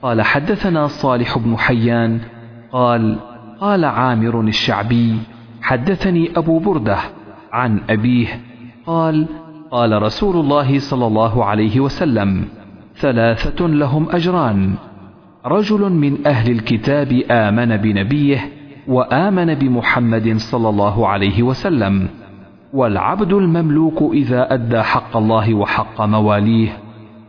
قال حدثنا صالح بن حيان قال قال عامر الشعبي حدثني أبو بردة عن أبيه قال قال رسول الله صلى الله عليه وسلم ثلاثة لهم أجران. رجل من أهل الكتاب آمن بنبيه وآمن بمحمد صلى الله عليه وسلم والعبد المملوك إذا أدى حق الله وحق مواليه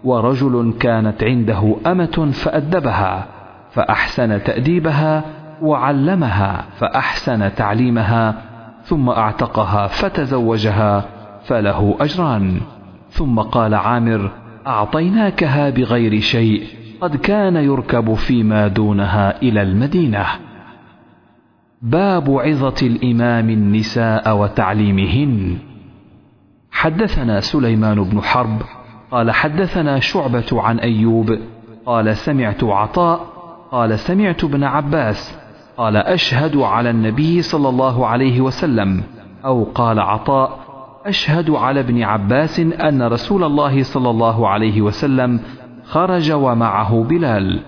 ورجل كانت عنده أمة فأدبها فأحسن تأديبها وعلمها فأحسن تعليمها ثم أعتقها فتزوجها فله أجران. ثم قال عامر أعطيناكها بغير شيء قد كان يركب فيما دونها إلى المدينة. باب عظة الإمام النساء وتعليمهن. حدثنا سليمان بن حرب قال حدثنا شعبة عن أيوب قال سمعت عطاء قال سمعت ابن عباس. قال أشهد على النبي صلى الله عليه وسلم أو قال عطاء أشهد على ابن عباس أن رسول الله صلى الله عليه وسلم خرج ومعه بلال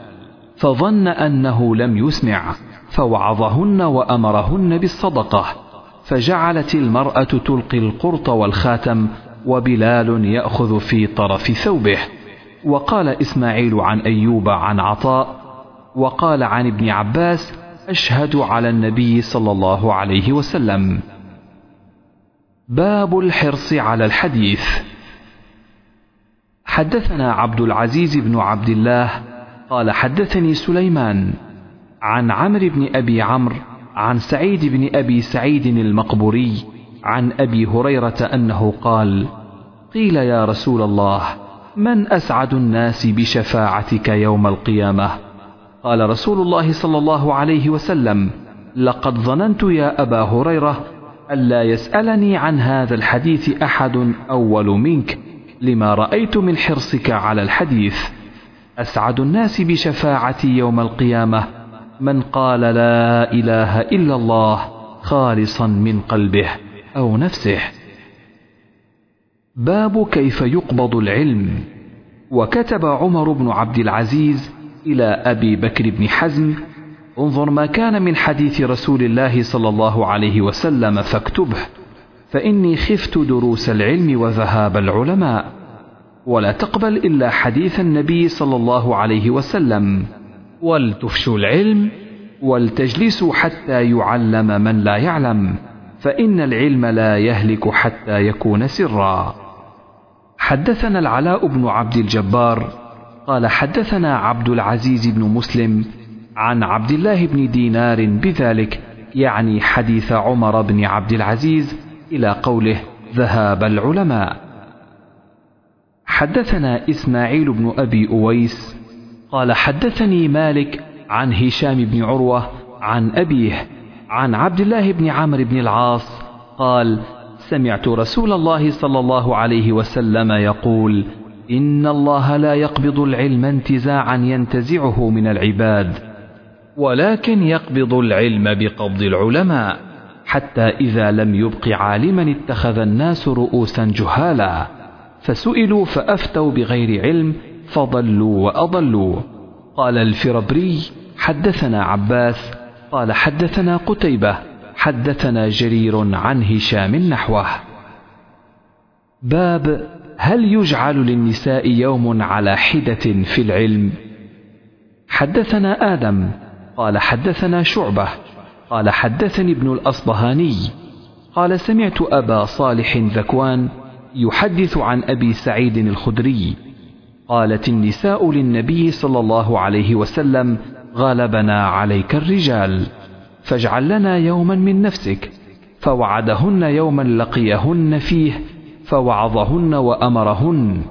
فظن أنه لم يسمع فوعظهن وأمرهن بالصدقة فجعلت المرأة تلقي القرط والخاتم وبلال يأخذ في طرف ثوبه. وقال إسماعيل عن أيوب عن عطاء وقال عن ابن عباس أشهد على النبي صلى الله عليه وسلم. باب الحرص على الحديث. حدثنا عبد العزيز بن عبد الله قال حدثني سليمان عن عمرو بن أبي عمرو عن سعيد بن أبي سعيد المقبوري عن أبي هريرة أنه قال قيل يا رسول الله من أسعد الناس بشفاعتك يوم القيامة؟ قال رسول الله صلى الله عليه وسلم لقد ظننت يا أبا هريرة ألا يسألني عن هذا الحديث أحد أول منك لما رأيت من حرصك على الحديث. أسعد الناس بشفاعتي يوم القيامة. من قال لا إله إلا الله خالصا من قلبه أو نفسه. باب كيف يقبض العلم. وكتب عمر بن عبد العزيز إلى أبي بكر بن حزم انظر ما كان من حديث رسول الله صلى الله عليه وسلم فاكتبه فإني خفت دروس العلم وذهاب العلماء ولا تقبل إلا حديث النبي صلى الله عليه وسلم ولتفشوا العلم ولتجلسوا حتى يعلم من لا يعلم فإن العلم لا يهلك حتى يكون سرا. حدثنا العلاء بن عبد الجبار قال حدثنا عبد العزيز بن مسلم عن عبد الله بن دينار بذلك يعني حديث عمر بن عبد العزيز إلى قوله ذهاب العلماء. حدثنا إسماعيل بن أبي أويس قال حدثني مالك عن هشام بن عروة عن أبيه عن عبد الله بن عمرو بن العاص قال سمعت رسول الله صلى الله عليه وسلم يقول إن الله لا يقبض العلم انتزاعا ينتزعه من العباد ولكن يقبض العلم بقبض العلماء حتى إذا لم يبق عالما اتخذ الناس رؤوسا جهالا فسئلوا فأفتوا بغير علم فضلوا وأضلوا. قال الفربري حدثنا عباس قال حدثنا قتيبة حدثنا جرير عن هشام نحوه باب هل يجعل للنساء يوم على حدة في العلم؟ حدثنا آدم قال حدثنا شعبة قال حدثني ابن الأصبهاني قال سمعت أبا صالح ذكوان يحدث عن أبي سعيد الخدري قالت النساء للنبي صلى الله عليه وسلم غلبنا عليك الرجال فاجعل لنا يوما من نفسك فوعدهن يوما لقيهن فيه فوعظهن وأمرهن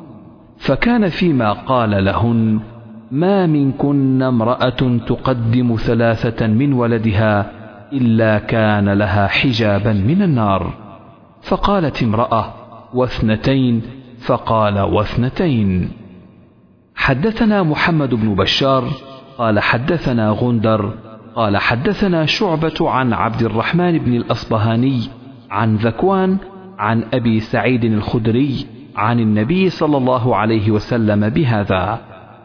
فكان فيما قال لهن ما منكن امرأة تقدم ثلاثة من ولدها إلا كان لها حجابا من النار. فقالت امرأة واثنتين. فقال واثنتين. حدثنا محمد بن بشار قال حدثنا غندر قال حدثنا شعبة عن عبد الرحمن بن الأصبهاني عن ذكوان عن أبي سعيد الخدري عن النبي صلى الله عليه وسلم بهذا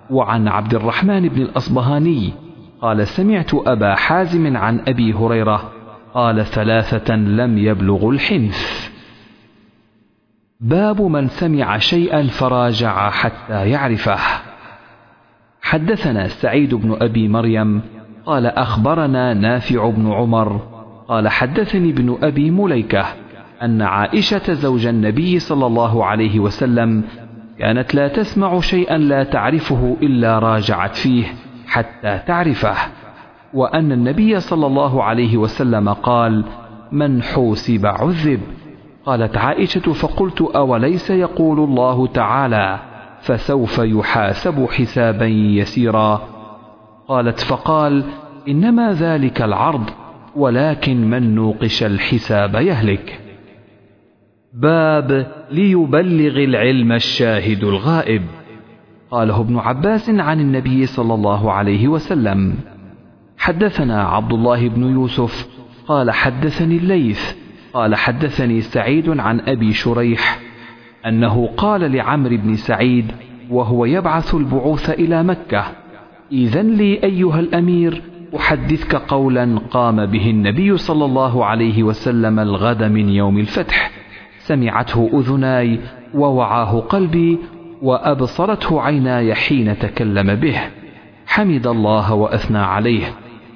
وعن عبد الرحمن بن الأصبهاني قال سمعت أبا حازم عن أبي هريرة قال ثلاثة لم يبلغوا الحنث. باب من سمع شيئا فراجع حتى يعرفه. حدثنا سعيد بن أبي مريم قال أخبرنا نافع بن عمر قال حدثني ابن أبي مليكة أن عائشة زوج النبي صلى الله عليه وسلم كانت لا تسمع شيئا لا تعرفه إلا راجعت فيه حتى تعرفه وأن النبي صلى الله عليه وسلم قال من حوسب عذب؟ قالت عائشة فقلت أوليس يقول الله تعالى فسوف يحاسب حسابا يسيرا؟ قالت فقال إنما ذلك العرض ولكن من نوقش الحساب يهلك. باب ليبلغ العلم الشاهد الغائب. قاله ابن عباس عن النبي صلى الله عليه وسلم. حدثنا عبد الله بن يوسف. قال حدثني الليث. قال حدثني سعيد عن أبي شريح. أنه قال لعمرو بن سعيد وهو يبعث البعوث إلى مكة. إذا لي أيها الأمير أحدثك قولا قام به النبي صلى الله عليه وسلم الغد من يوم الفتح. سمعته أذناي ووعاه قلبي وأبصرته عيناي حين تكلم به. حمد الله وأثنى عليه.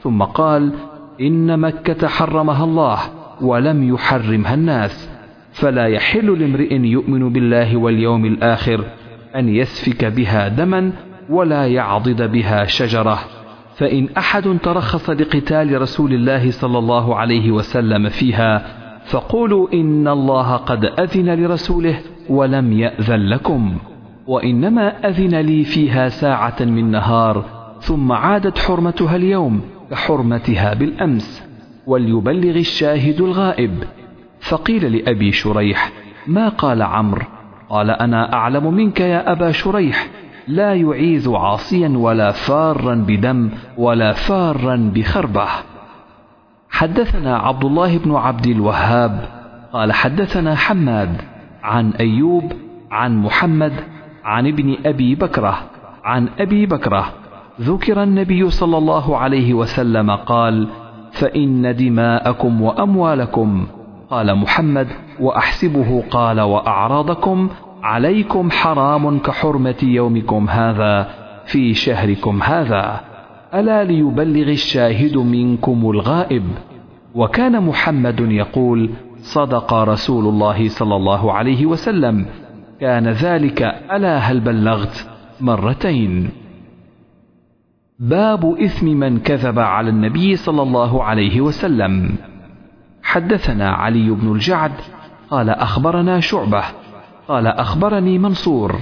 ثم قال إن مكة حرمها الله ولم يحرمها الناس. فلا يحل لامرئ يؤمن بالله واليوم الآخر أن يسفك بها دما ولا يعضد بها شجرة. فإن أحد ترخص لقتال رسول الله صلى الله عليه وسلم فيها فقولوا إن الله قد أذن لرسوله ولم يأذن لكم وإنما أذن لي فيها ساعة من نهار ثم عادت حرمتها اليوم كحرمتها بالأمس وليبلغ الشاهد الغائب. فقيل لأبي شريح ما قال عمرو؟ قال أنا أعلم منك يا أبا شريح لا يعيذ عاصيا ولا فارا بدم ولا فارا بخربة. حدثنا عبد الله بن عبد الوهاب قال حدثنا حماد عن أيوب عن محمد عن ابن أبي بكرة عن أبي بكرة ذكر النبي صلى الله عليه وسلم قال فإن دماءكم وأموالكم قال محمد وأحسبه قال وأعراضكم عليكم حرام كحرمة يومكم هذا في شهركم هذا ألا ليبلغ الشاهد منكم الغائب؟ وكان محمد يقول صدق رسول الله صلى الله عليه وسلم. كان ذلك ألا هل بلغت؟ مرتين. باب إثم من كذب على النبي صلى الله عليه وسلم. حدثنا علي بن الجعد قال أخبرنا شعبة. قال أخبرني منصور.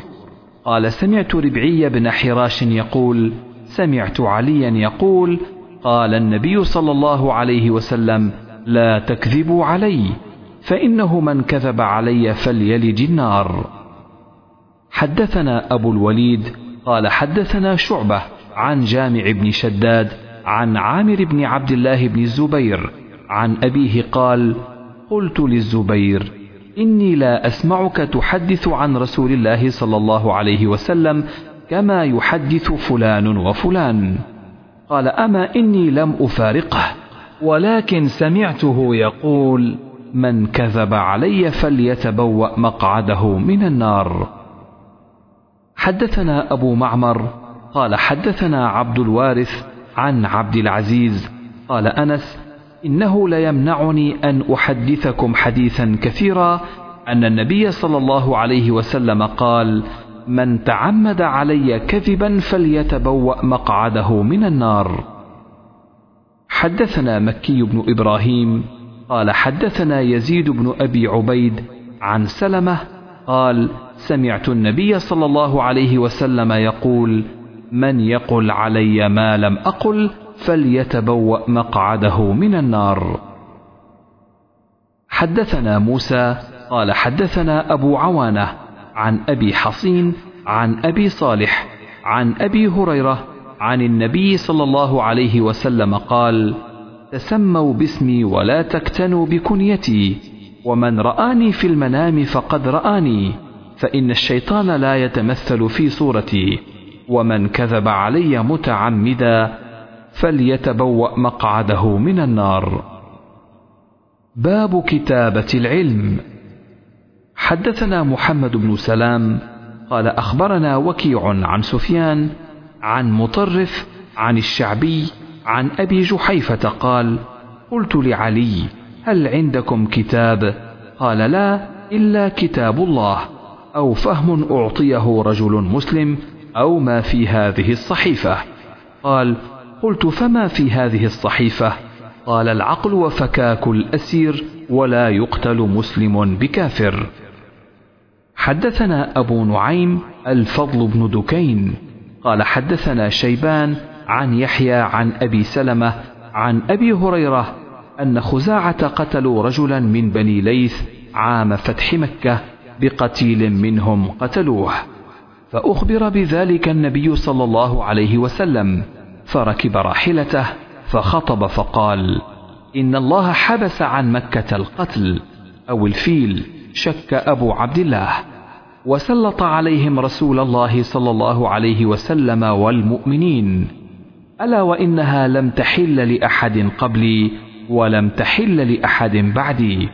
قال سمعت ربعي بن حراش يقول سمعت عليا يقول قال النبي صلى الله عليه وسلم لا تكذبوا علي فإنه من كذب علي فليلج النار. حدثنا أبو الوليد قال حدثنا شعبة عن جامع بن شداد عن عامر بن عبد الله بن الزبير عن أبيه قال قلت للزبير إني لا أسمعك تحدث عن رسول الله صلى الله عليه وسلم كما يحدث فلان وفلان. قال أما إني لم أفارقه ولكن سمعته يقول من كذب علي فليتبوأ مقعده من النار. حدثنا أبو معمر قال حدثنا عبد الوارث عن عبد العزيز قال أنس إنه ليمنعني أن أحدثكم حديثا كثيرا أن النبي صلى الله عليه وسلم قال من تعمد علي كذبا فليتبوأ مقعده من النار. حدثنا مكي بن إبراهيم قال حدثنا يزيد بن أبي عبيد عن سلمة قال سمعت النبي صلى الله عليه وسلم يقول من يقل علي ما لم أقل فليتبوأ مقعده من النار. حدثنا موسى قال حدثنا أبو عوانة عن أبي حصين عن أبي صالح عن أبي هريرة عن النبي صلى الله عليه وسلم قال تسموا باسمي ولا تكتنوا بكنيتي ومن رآني في المنام فقد رآني فإن الشيطان لا يتمثل في صورتي ومن كذب علي متعمدا فليتبوأ مقعده من النار. باب كتابة العلم. حدثنا محمد بن سلام قال أخبرنا وكيع عن سفيان عن مطرف عن الشعبي عن أبي جحيفة قال قلت لعلي هل عندكم كتاب؟ قال لا إلا كتاب الله أو فهم أعطيه رجل مسلم أو ما في هذه الصحيفة. قال قلت فما في هذه الصحيفة؟ قال العقل وفكاك الأسير ولا يقتل مسلم بكافر. حدثنا أبو نعيم الفضل بن دكين قال حدثنا شيبان عن يحيى عن أبي سلمة عن أبي هريرة أن خزاعة قتلوا رجلا من بني ليث عام فتح مكة بقتيل منهم قتلوه فأخبر بذلك النبي صلى الله عليه وسلم فركب راحلته فخطب فقال إن الله حبس عن مكة القتل أو الفيل شك أبو عبد الله وسلط عليهم رسول الله صلى الله عليه وسلم والمؤمنين ألا وإنها لم تحل لأحد قبلي ولم تحل لأحد بعدي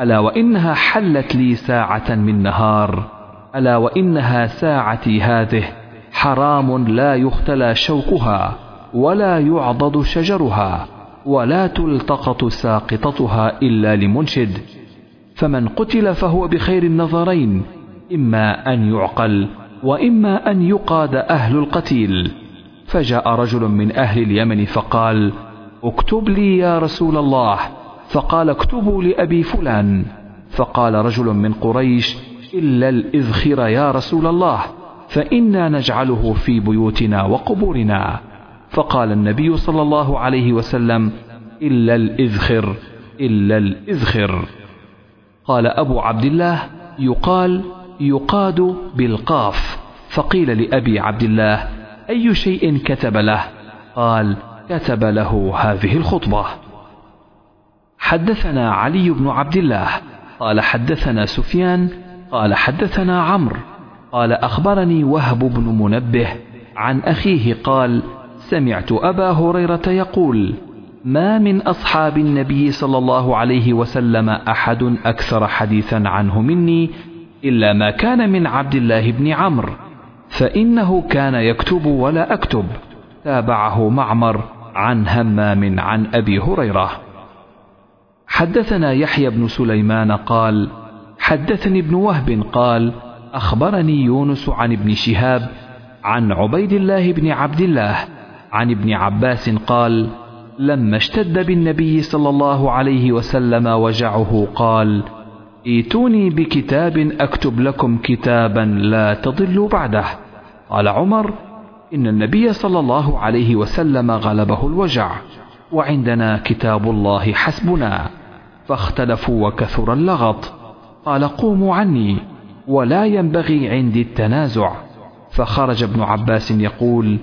ألا وإنها حلت لي ساعة من نهار ألا وإنها ساعتي هذه حرام لا يختلى شوكها ولا يعضد شجرها ولا تلتقط ساقطتها إلا لمنشد. فمن قتل فهو بخير النظرين إما أن يعقل وإما أن يقاد أهل القتيل. فجاء رجل من أهل اليمن فقال اكتب لي يا رسول الله. فقال اكتبوا لأبي فلان. فقال رجل من قريش إلا الإذخر يا رسول الله فإنا نجعله في بيوتنا وقبورنا. فقال النبي صلى الله عليه وسلم إلا الإذخر إلا الإذخر. قال أبو عبد الله يقال يقاد بالقاف. فقيل لأبي عبد الله أي شيء كتب له؟ قال كتب له هذه الخطبة. حدثنا علي بن عبد الله قال حدثنا سفيان قال حدثنا عمرو قال أخبرني وهب بن منبه عن أخيه قال سمعت أبا هريرة يقول ما من أصحاب النبي صلى الله عليه وسلم أحد أكثر حديثا عنه مني إلا ما كان من عبد الله بن عمرو فإنه كان يكتب ولا أكتب. تابعه معمر عن همام عن أبي هريرة. حدثنا يحيى بن سليمان قال حدثني ابن وهب قال أخبرني يونس عن ابن شهاب عن عبيد الله بن عبد الله عن ابن عباس قال لما اشتد بالنبي صلى الله عليه وسلم وجعه قال ائتوني بكتاب أكتب لكم كتابا لا تضلوا بعده. قال عمر إن النبي صلى الله عليه وسلم غلبه الوجع وعندنا كتاب الله حسبنا فاختلفوا وكثر اللغط. قال قوموا عني ولا ينبغي عندي التنازع. فخرج ابن عباس يقول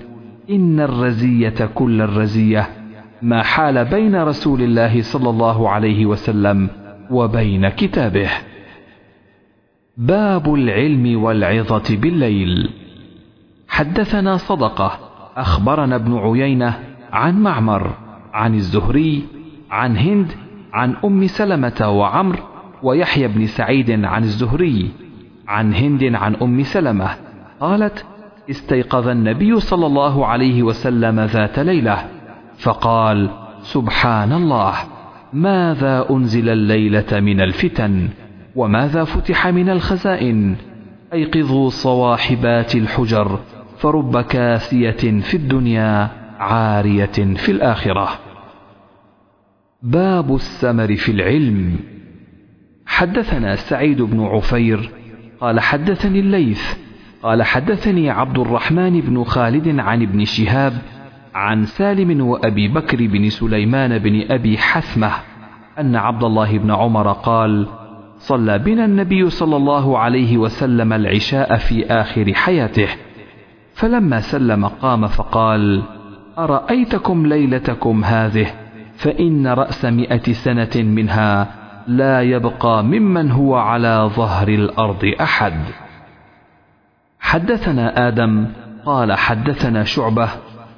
إن الرزية كل الرزية. ما حال بين رسول الله صلى الله عليه وسلم وبين كتابه. باب العلم والعظة بالليل. حدثنا صدقة أخبرنا ابن عيينة عن معمر عن الزهري عن هند عن أم سلمة وعمر ويحيى بن سعيد عن الزهري عن هند عن أم سلمة. قالت استيقظ النبي صلى الله عليه وسلم ذات ليلة. فقال سبحان الله ماذا أنزل الليلة من الفتن؟ وماذا فتح من الخزائن؟ أيقظوا صواحبات الحجر فرب كاسيه في الدنيا عارية في الآخرة. باب السمر في العلم. حدثنا سعيد بن عفير قال حدثني الليث قال حدثني عبد الرحمن بن خالد عن ابن شهاب عن سالم وأبي بكر بن سليمان بن أبي حثمة أن عبد الله بن عمر قال صلى بنا النبي صلى الله عليه وسلم العشاء في آخر حياته فلما سلم قام فقال أرأيتكم ليلتكم هذه؟ فإن رأس مئة سنة منها لا يبقى ممن هو على ظهر الأرض أحد. حدثنا آدم قال حدثنا شعبة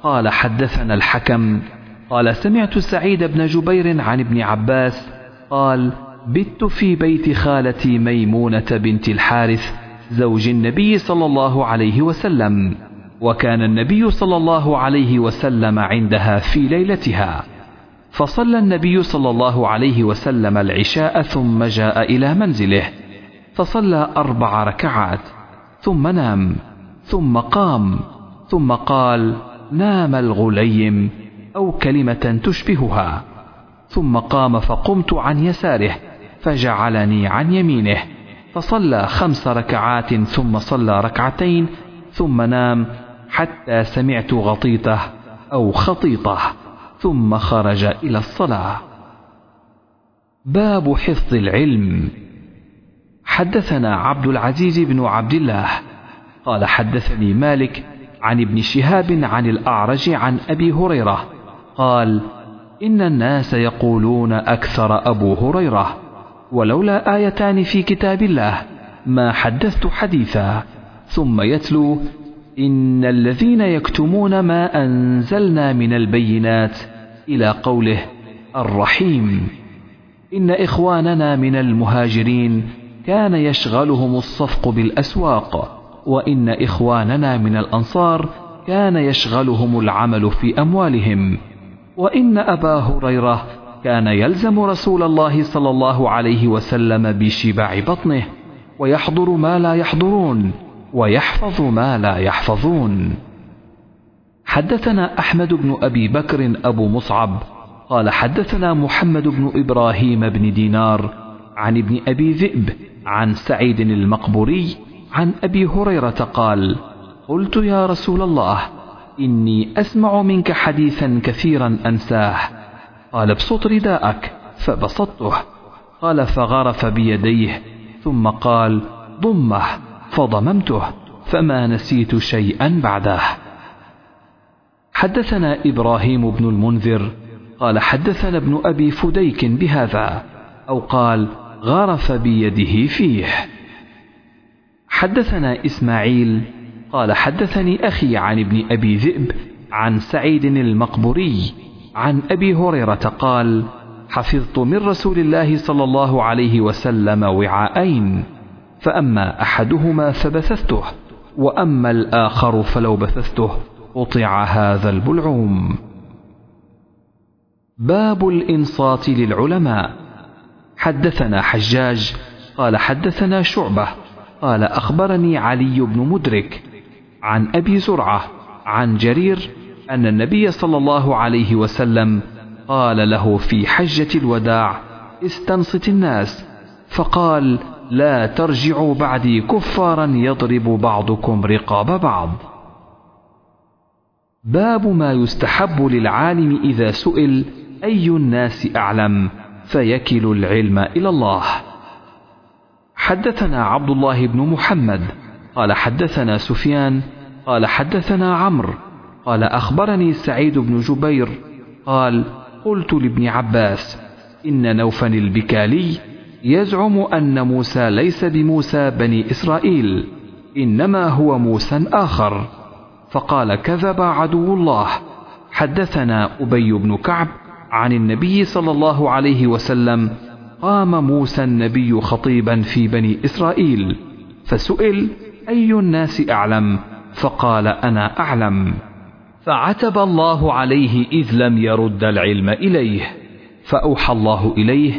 قال حدثنا الحكم قال سمعت سعيد بن جبير عن ابن عباس قال بت في بيت خالتي ميمونة بنت الحارث زوج النبي صلى الله عليه وسلم وكان النبي صلى الله عليه وسلم عندها في ليلتها. فصلى النبي صلى الله عليه وسلم العشاء ثم جاء إلى منزله فصلى أربع ركعات ثم نام ثم قام ثم قال نام الغليم أو كلمة تشبهها. ثم قام فقمت عن يساره فجعلني عن يمينه. فصلى خمس ركعات ثم صلى ركعتين ثم نام حتى سمعت غطيته أو خطيطة ثم خرج إلى الصلاة. باب حفظ العلم. حدثنا عبد العزيز بن عبد الله قال حدثني مالك عن ابن شهاب عن الأعرج عن أبي هريرة قال إن الناس يقولون أكثر أبو هريرة ولولا آيتان في كتاب الله ما حدثت حديثا. ثم يتلو إن الذين يكتمون ما أنزلنا من البينات إلى قوله الرحيم. إن إخواننا من المهاجرين كان يشغلهم الصفق بالأسواق. وإن إخواننا من الأنصار كان يشغلهم العمل في أموالهم. وإن أبا هريرة كان يلزم رسول الله صلى الله عليه وسلم بشبع بطنه ويحضر ما لا يحضرون ويحفظ ما لا يحفظون. حدثنا أحمد بن أبي بكر أبو مصعب قال حدثنا محمد بن إبراهيم بن دينار عن ابن أبي ذئب عن سعيد المقبوري عن أبي هريرة قال قلت يا رسول الله إني أسمع منك حديثا كثيرا أنساه. قال ابسط رداءك. فبسطته. قال فغرف بيديه. ثم قال ضمه. فضممته. فما نسيت شيئا بعده. حدثنا إبراهيم بن المنذر. قال حدثنا ابن أبي فديك بهذا. أو قال غرف بيده فيه. حدثنا إسماعيل قال حدثني أخي عن ابن أبي ذئب عن سعيد المقبوري عن أبي هريرة قال حفظت من رسول الله صلى الله عليه وسلم وعاءين فأما أحدهما فبثثته وأما الآخر فلو بثثته قطع هذا البلعوم. باب الإنصات للعلماء. حدثنا حجاج قال حدثنا شعبة قال أخبرني علي بن مدرك عن أبي زرعة عن جرير أن النبي صلى الله عليه وسلم قال له في حجة الوداع استنصت الناس فقال لا ترجعوا بعدي كفارا يضرب بعضكم رقاب بعض باب ما يستحب للعالم إذا سئل أي الناس أعلم? فيكل العلم إلى الله. حدثنا عبد الله بن محمد قال حدثنا سفيان قال حدثنا عمرو قال أخبرني سعيد بن جبير قال قلت لابن عباس إن نوفا البكالي يزعم أن موسى ليس بموسى بني إسرائيل إنما هو موسى آخر. فقال كذب عدو الله. حدثنا أبي بن كعب عن النبي صلى الله عليه وسلم قام موسى النبي خطيبا في بني إسرائيل فسئل أي الناس أعلم؟ فقال أنا أعلم. فعتب الله عليه إذ لم يرد العلم إليه فأوحى الله إليه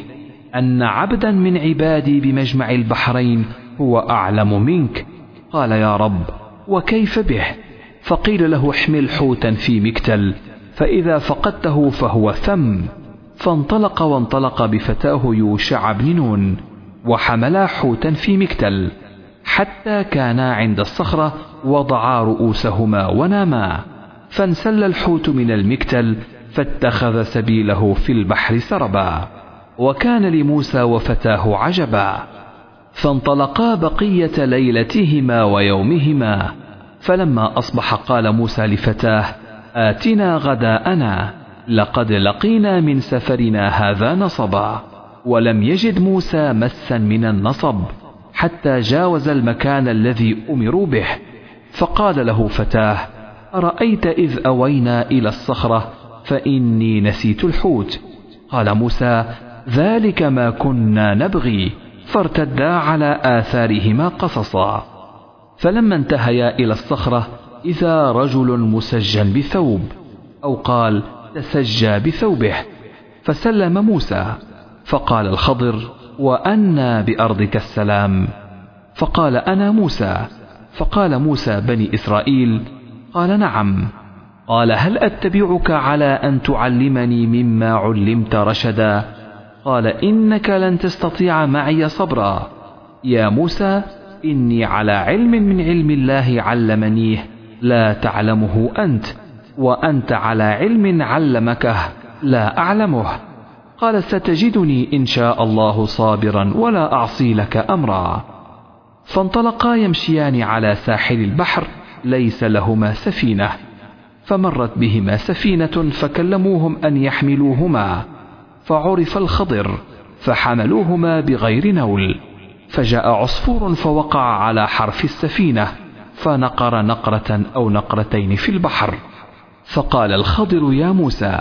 أن عبدا من عبادي بمجمع البحرين هو أعلم منك. قال يا رب وكيف به؟ فقيل له احمل حوتا في مكتل فإذا فقدته فهو ثم. فانطلق وانطلق بفتاه يوشع بن نون وحملا حوتا في مكتل حتى كانا عند الصخرة وضعا رؤوسهما وناما. فانسل الحوت من المكتل فاتخذ سبيله في البحر سربا وكان لموسى وفتاه عجبا. فانطلقا بقية ليلتهما ويومهما. فلما أصبح قال موسى لفتاه آتنا غداءنا. لقد لقينا من سفرنا هذا نصبا ولم يجد موسى مسا من النصب حتى جاوز المكان الذي أمروا به فقال له فتاه أرأيت إذ أوينا إلى الصخرة فإني نسيت الحوت؟ قال موسى ذلك ما كنا نبغي فارتدا على آثارهما قصصا. فلما انتهيا إلى الصخرة إذا رجل مسجى بثوب أو قال تسجى بثوبه فسلم موسى فقال الخضر وأنى بأرضك السلام. فقال أنا موسى. فقال موسى بني إسرائيل قال نعم. قال هل أتبعك على أن تعلمني مما علمت رشدا؟ قال إنك لن تستطيع معي صبرا. يا موسى إني على علم من علم الله علمنيه لا تعلمه أنت. وأنت على علم علمكه لا أعلمه. قال ستجدني إن شاء الله صابرا ولا أعصي لك أمرا. فانطلقا يمشيان على ساحل البحر ليس لهما سفينة. فمرت بهما سفينة فكلموهم أن يحملوهما. فعرف الخضر فحملوهما بغير نول. فجاء عصفور فوقع على حرف السفينة فنقر نقرة أو نقرتين في البحر. فقال الخضر يا موسى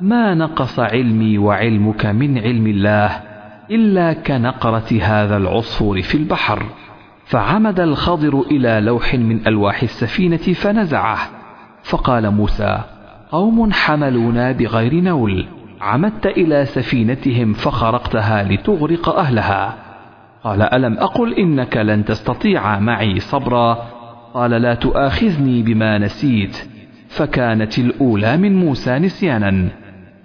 ما نقص علمي وعلمك من علم الله إلا كنقرة هذا العصفور في البحر. فعمد الخضر إلى لوح من ألواح السفينة فنزعه. فقال موسى قوم حملونا بغير نول. عمدت إلى سفينتهم فخرقتها لتغرق أهلها. قال ألم أقل إنك لن تستطيع معي صبرا؟ قال لا تؤاخذني بما نسيت. فكانت الأولى من موسى نسيانا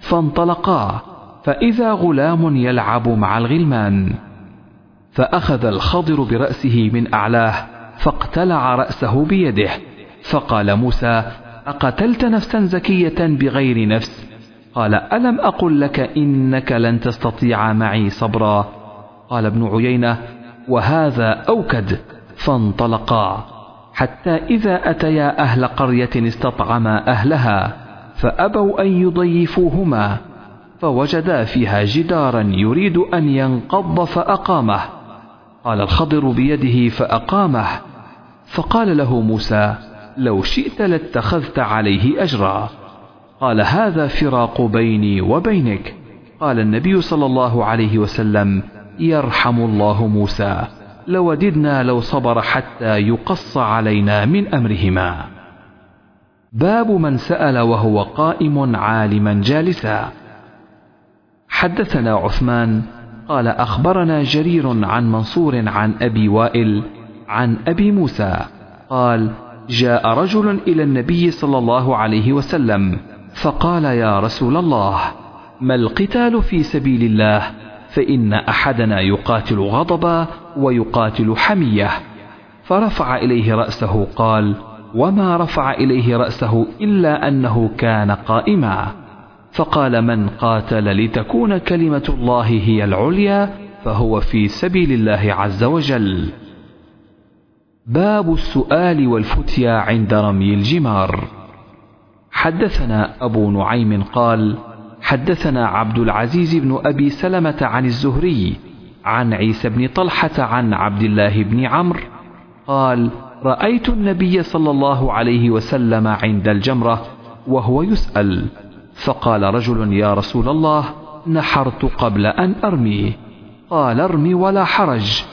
فانطلقا فإذا غلام يلعب مع الغلمان. فأخذ الخضر برأسه من أعلاه فاقتلع رأسه بيده. فقال موسى أقتلت نفسا زكية بغير نفس؟ قال ألم أقل لك إنك لن تستطيع معي صبرا؟ قال ابن عيينة وهذا أوكد. فانطلقا. حتى إذا أتيا أهل قرية استطعما أهلها فأبوا أن يضيفوهما فوجدا فيها جدارا يريد أن ينقض فأقامه. قال الخضر بيده فأقامه. فقال له موسى لو شئت لاتخذت عليه أجرا قال هذا فراق بيني وبينك قال النبي صلى الله عليه وسلم يرحم الله موسى لوددنا لو صبر حتى يقص علينا من أمرهما. باب من سأل وهو قائم عالما جالسا. حدثنا عثمان قال أخبرنا جرير عن منصور عن أبي وائل عن أبي موسى قال جاء رجل إلى النبي صلى الله عليه وسلم فقال يا رسول الله ما القتال في سبيل الله؟ فإن أحدنا يقاتل غضبا ويقاتل حمية. فرفع إليه رأسه قال وما رفع إليه رأسه إلا أنه كان قائما. فقال من قاتل لتكون كلمة الله هي العليا فهو في سبيل الله عز وجل. باب السؤال والفتيا عند رمي الجمار. حدثنا أبو نعيم قال حدثنا عبد العزيز بن أبي سلمة عن الزهري عن عيسى بن طلحة عن عبد الله بن عمرو قال رأيت النبي صلى الله عليه وسلم عند الجمرة وهو يسأل فقال رجل يا رسول الله نحرت قبل أن أرمي. قال ارمي ولا حرج.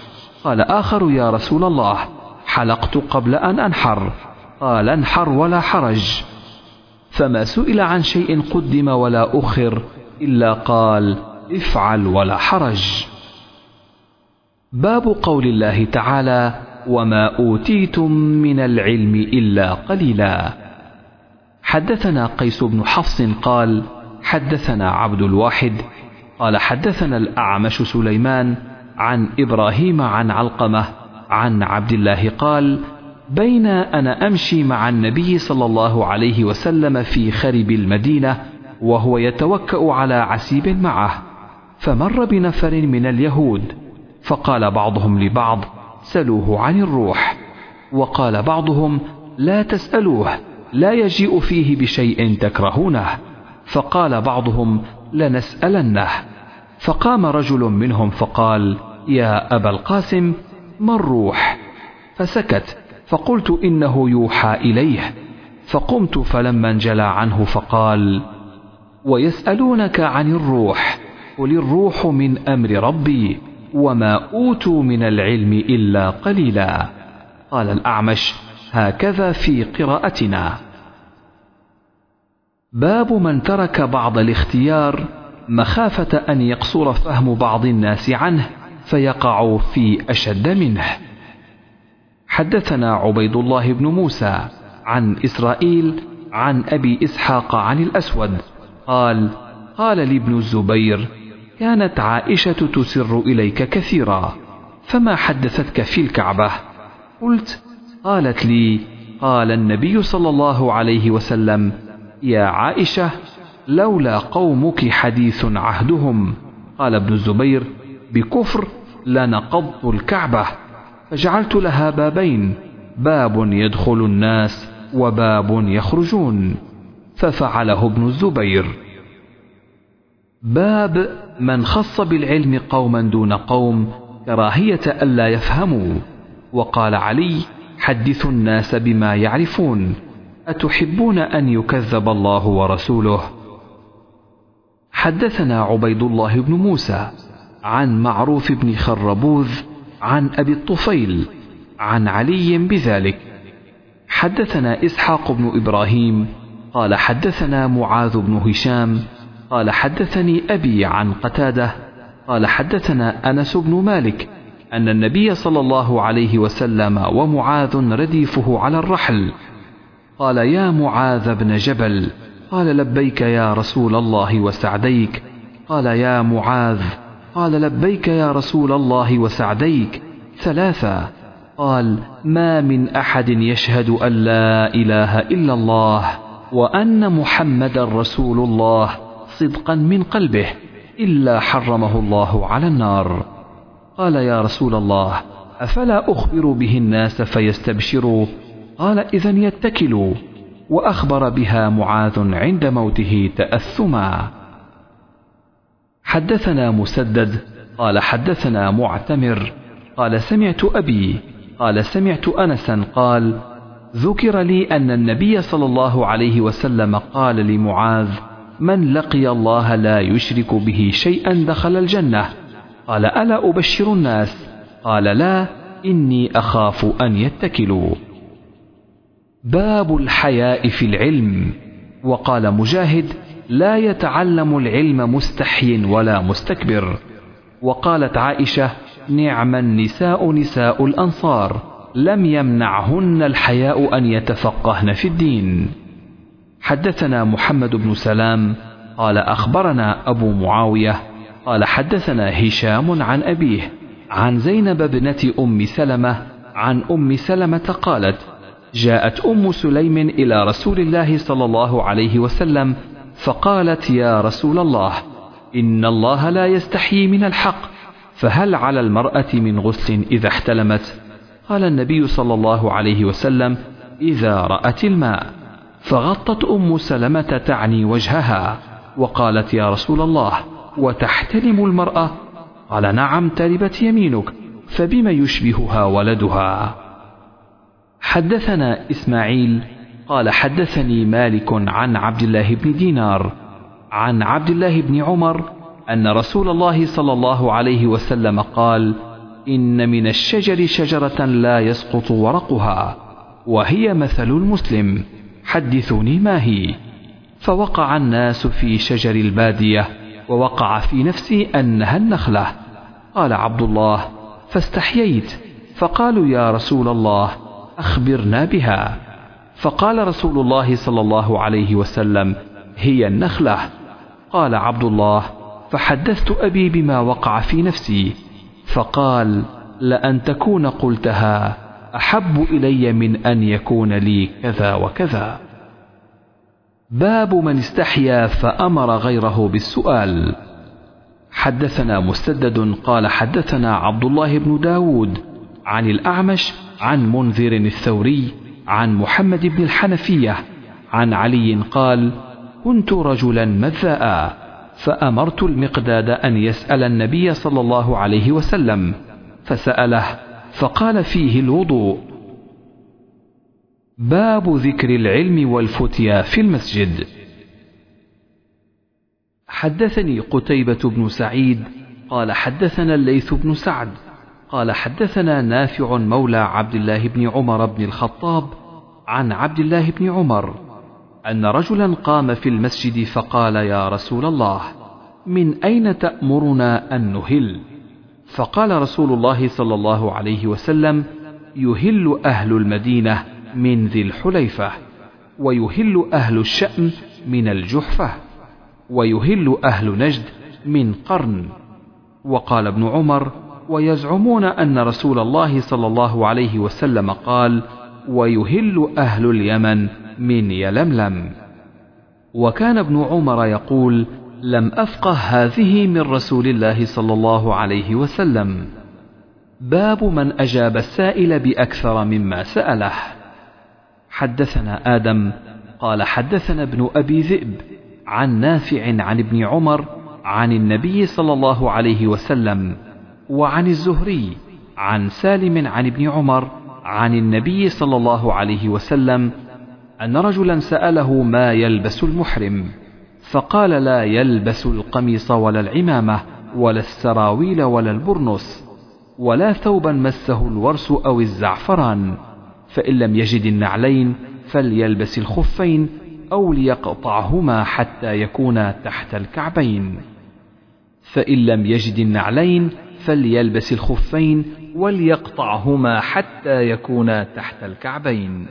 قال آخر يا رسول الله حلقت قبل أن أنحر. قال انحر ولا حرج. فما سئل عن شيء قدم ولا أخر إلا قال افعل ولا حرج. باب قول الله تعالى وما أوتيتم من العلم إلا قليلا. حدثنا قيس بن حفص قال حدثنا عبد الواحد قال حدثنا الأعمش سليمان عن إبراهيم عن علقمة عن عبد الله قال بين أنا أمشي مع النبي صلى الله عليه وسلم في خرب المدينة وهو يتوكأ على عسيب معه فمر بنفر من اليهود فقال بعضهم لبعض سلوه عن الروح. وقال بعضهم لا تسألوه لا يجيء فيه بشيء تكرهونه. فقال بعضهم لنسألنه. فقام رجل منهم فقال يا أبا القاسم ما الروح؟ فسكت. فقلت إنه يوحى إليه. فقمت فلما انجلى عنه فقال ويسألونك عن الروح قل الروح من أمر ربي وما أوتوا من العلم إلا قليلا. قال الأعمش هكذا في قراءتنا. باب من ترك بعض الاختيار مخافة أن يقصر فهم بعض الناس عنه فيقع في أشد منه. حدثنا عبيد الله بن موسى عن إسرائيل عن أبي إسحاق عن الأسود قال قال لي ابن الزبير كانت عائشة تسر إليك كثيرا فما حدثتك في الكعبة؟ قلت قالت لي قال النبي صلى الله عليه وسلم يا عائشة لولا قومك حديث عهدهم. قال ابن الزبير بكفر لنقضت الكعبة. فجعلت لها بابين. باب يدخل الناس وباب يخرجون. ففعله ابن الزبير. باب من خص بالعلم قوما دون قوم كراهية ألا يفهموا. وقال علي حدثوا الناس بما يعرفون. أتحبون أن يكذب الله ورسوله؟ حدثنا عبيد الله بن موسى عن معروف بن خربوذ عن أبي الطفيل عن علي بذلك. حدثنا إسحاق بن إبراهيم قال حدثنا معاذ بن هشام قال حدثني أبي عن قتادة قال حدثنا أنس بن مالك أن النبي صلى الله عليه وسلم ومعاذ رديفه على الرحل. قال يا معاذ بن جبل قال لبيك يا رسول الله وسعديك قال يا معاذ قال لبيك يا رسول الله وسعديك. ثلاثة. قال ما من أحد يشهد أن لا إله إلا الله وأن محمدا رسول الله صدقا من قلبه إلا حرمه الله على النار. قال يا رسول الله أفلا أخبر به الناس فيستبشروا؟ قال إذا يتكلوا. وأخبر بها معاذ عند موته تأثما. حدثنا مسدد قال حدثنا معتمر قال سمعت أبي قال سمعت أنسا قال ذكر لي أن النبي صلى الله عليه وسلم قال لمعاذ من لقي الله لا يشرك به شيئا دخل الجنة؟ قال ألا أبشر الناس؟ قال لا إني أخاف أن يتكلوا. باب الحياء في العلم وقال مجاهد لا يتعلم العلم مستحي ولا مستكبر. وقالت عائشة نعم النساء نساء الأنصار لم يمنعهن الحياء أن يتفقهن في الدين. حدثنا محمد بن سلام قال أخبرنا أبو معاوية قال حدثنا هشام عن أبيه عن زينب ابنة أم سلمة عن أم سلمة قالت جاءت أم سليم إلى رسول الله صلى الله عليه وسلم فقالت يا رسول الله إن الله لا يستحيي من الحق فهل على المرأة من غسل إذا احتلمت؟ قال النبي صلى الله عليه وسلم إذا رأت الماء. فغطت أم سلمة تعني وجهها وقالت يا رسول الله وتحتلم المرأة؟ قال نعم تربت يمينك فبما يشبهها ولدها؟ حدثنا إسماعيل قال حدثني مالك عن عبد الله بن دينار عن عبد الله بن عمر أن رسول الله صلى الله عليه وسلم قال إن من الشجر شجرة لا يسقط ورقها وهي مثل المسلم حدثوني ما هي؟ فوقع الناس في شجر البادية ووقع في نفسي أنها النخلة. قال عبد الله فاستحييت. فقالوا يا رسول الله أخبرنا بها. فقال رسول الله صلى الله عليه وسلم هي النخلة. قال عبد الله فحدثت أبي بما وقع في نفسي. فقال لأن تكون قلتها أحب إلي من أن يكون لي كذا وكذا. باب من استحيا فأمر غيره بالسؤال. حدثنا مسدد قال حدثنا عبد الله بن داود عن الأعمش عن منذر الثوري عن محمد بن الحنفية عن علي قال كنت رجلا مذاء فأمرت المقداد أن يسأل النبي صلى الله عليه وسلم فسأله فقال فيه الوضوء باب ذكر العلم والفتيا في المسجد حدثني قتيبة بن سعيد قال حدثنا الليث بن سعد قال حدثنا نافع مولى عبد الله بن عمر بن الخطاب عن عبد الله بن عمر أن رجلا قام في المسجد فقال يا رسول الله من أين تأمرنا أن نهل؟ فقال رسول الله صلى الله عليه وسلم يهل أهل المدينة من ذي الحليفة ويهل أهل الشأم من الجحفة ويهل أهل نجد من قرن. وقال ابن عمر ويزعمون أن رسول الله صلى الله عليه وسلم قال ويهل أهل اليمن من يلملم. وكان ابن عمر يقول لم أفقه هذه من رسول الله صلى الله عليه وسلم. باب من أجاب السائل بأكثر مما سأله. حدثنا آدم قال حدثنا ابن أبي ذئب عن نافع عن ابن عمر عن النبي صلى الله عليه وسلم وعن الزهري عن سالم عن ابن عمر عن النبي صلى الله عليه وسلم أن رجلا سأله ما يلبس المحرم فقال لا يلبس القميص ولا العمامة ولا السراويل ولا البرنس ولا ثوبا مسه الورس أو الزعفران فإن لم يجد النعلين فليلبس الخفين أو ليقطعهما حتى يكونا تحت الكعبين فإن لم يجد النعلين فليلبس الخفين وليقطعهما حتى يكونا تحت الكعبين.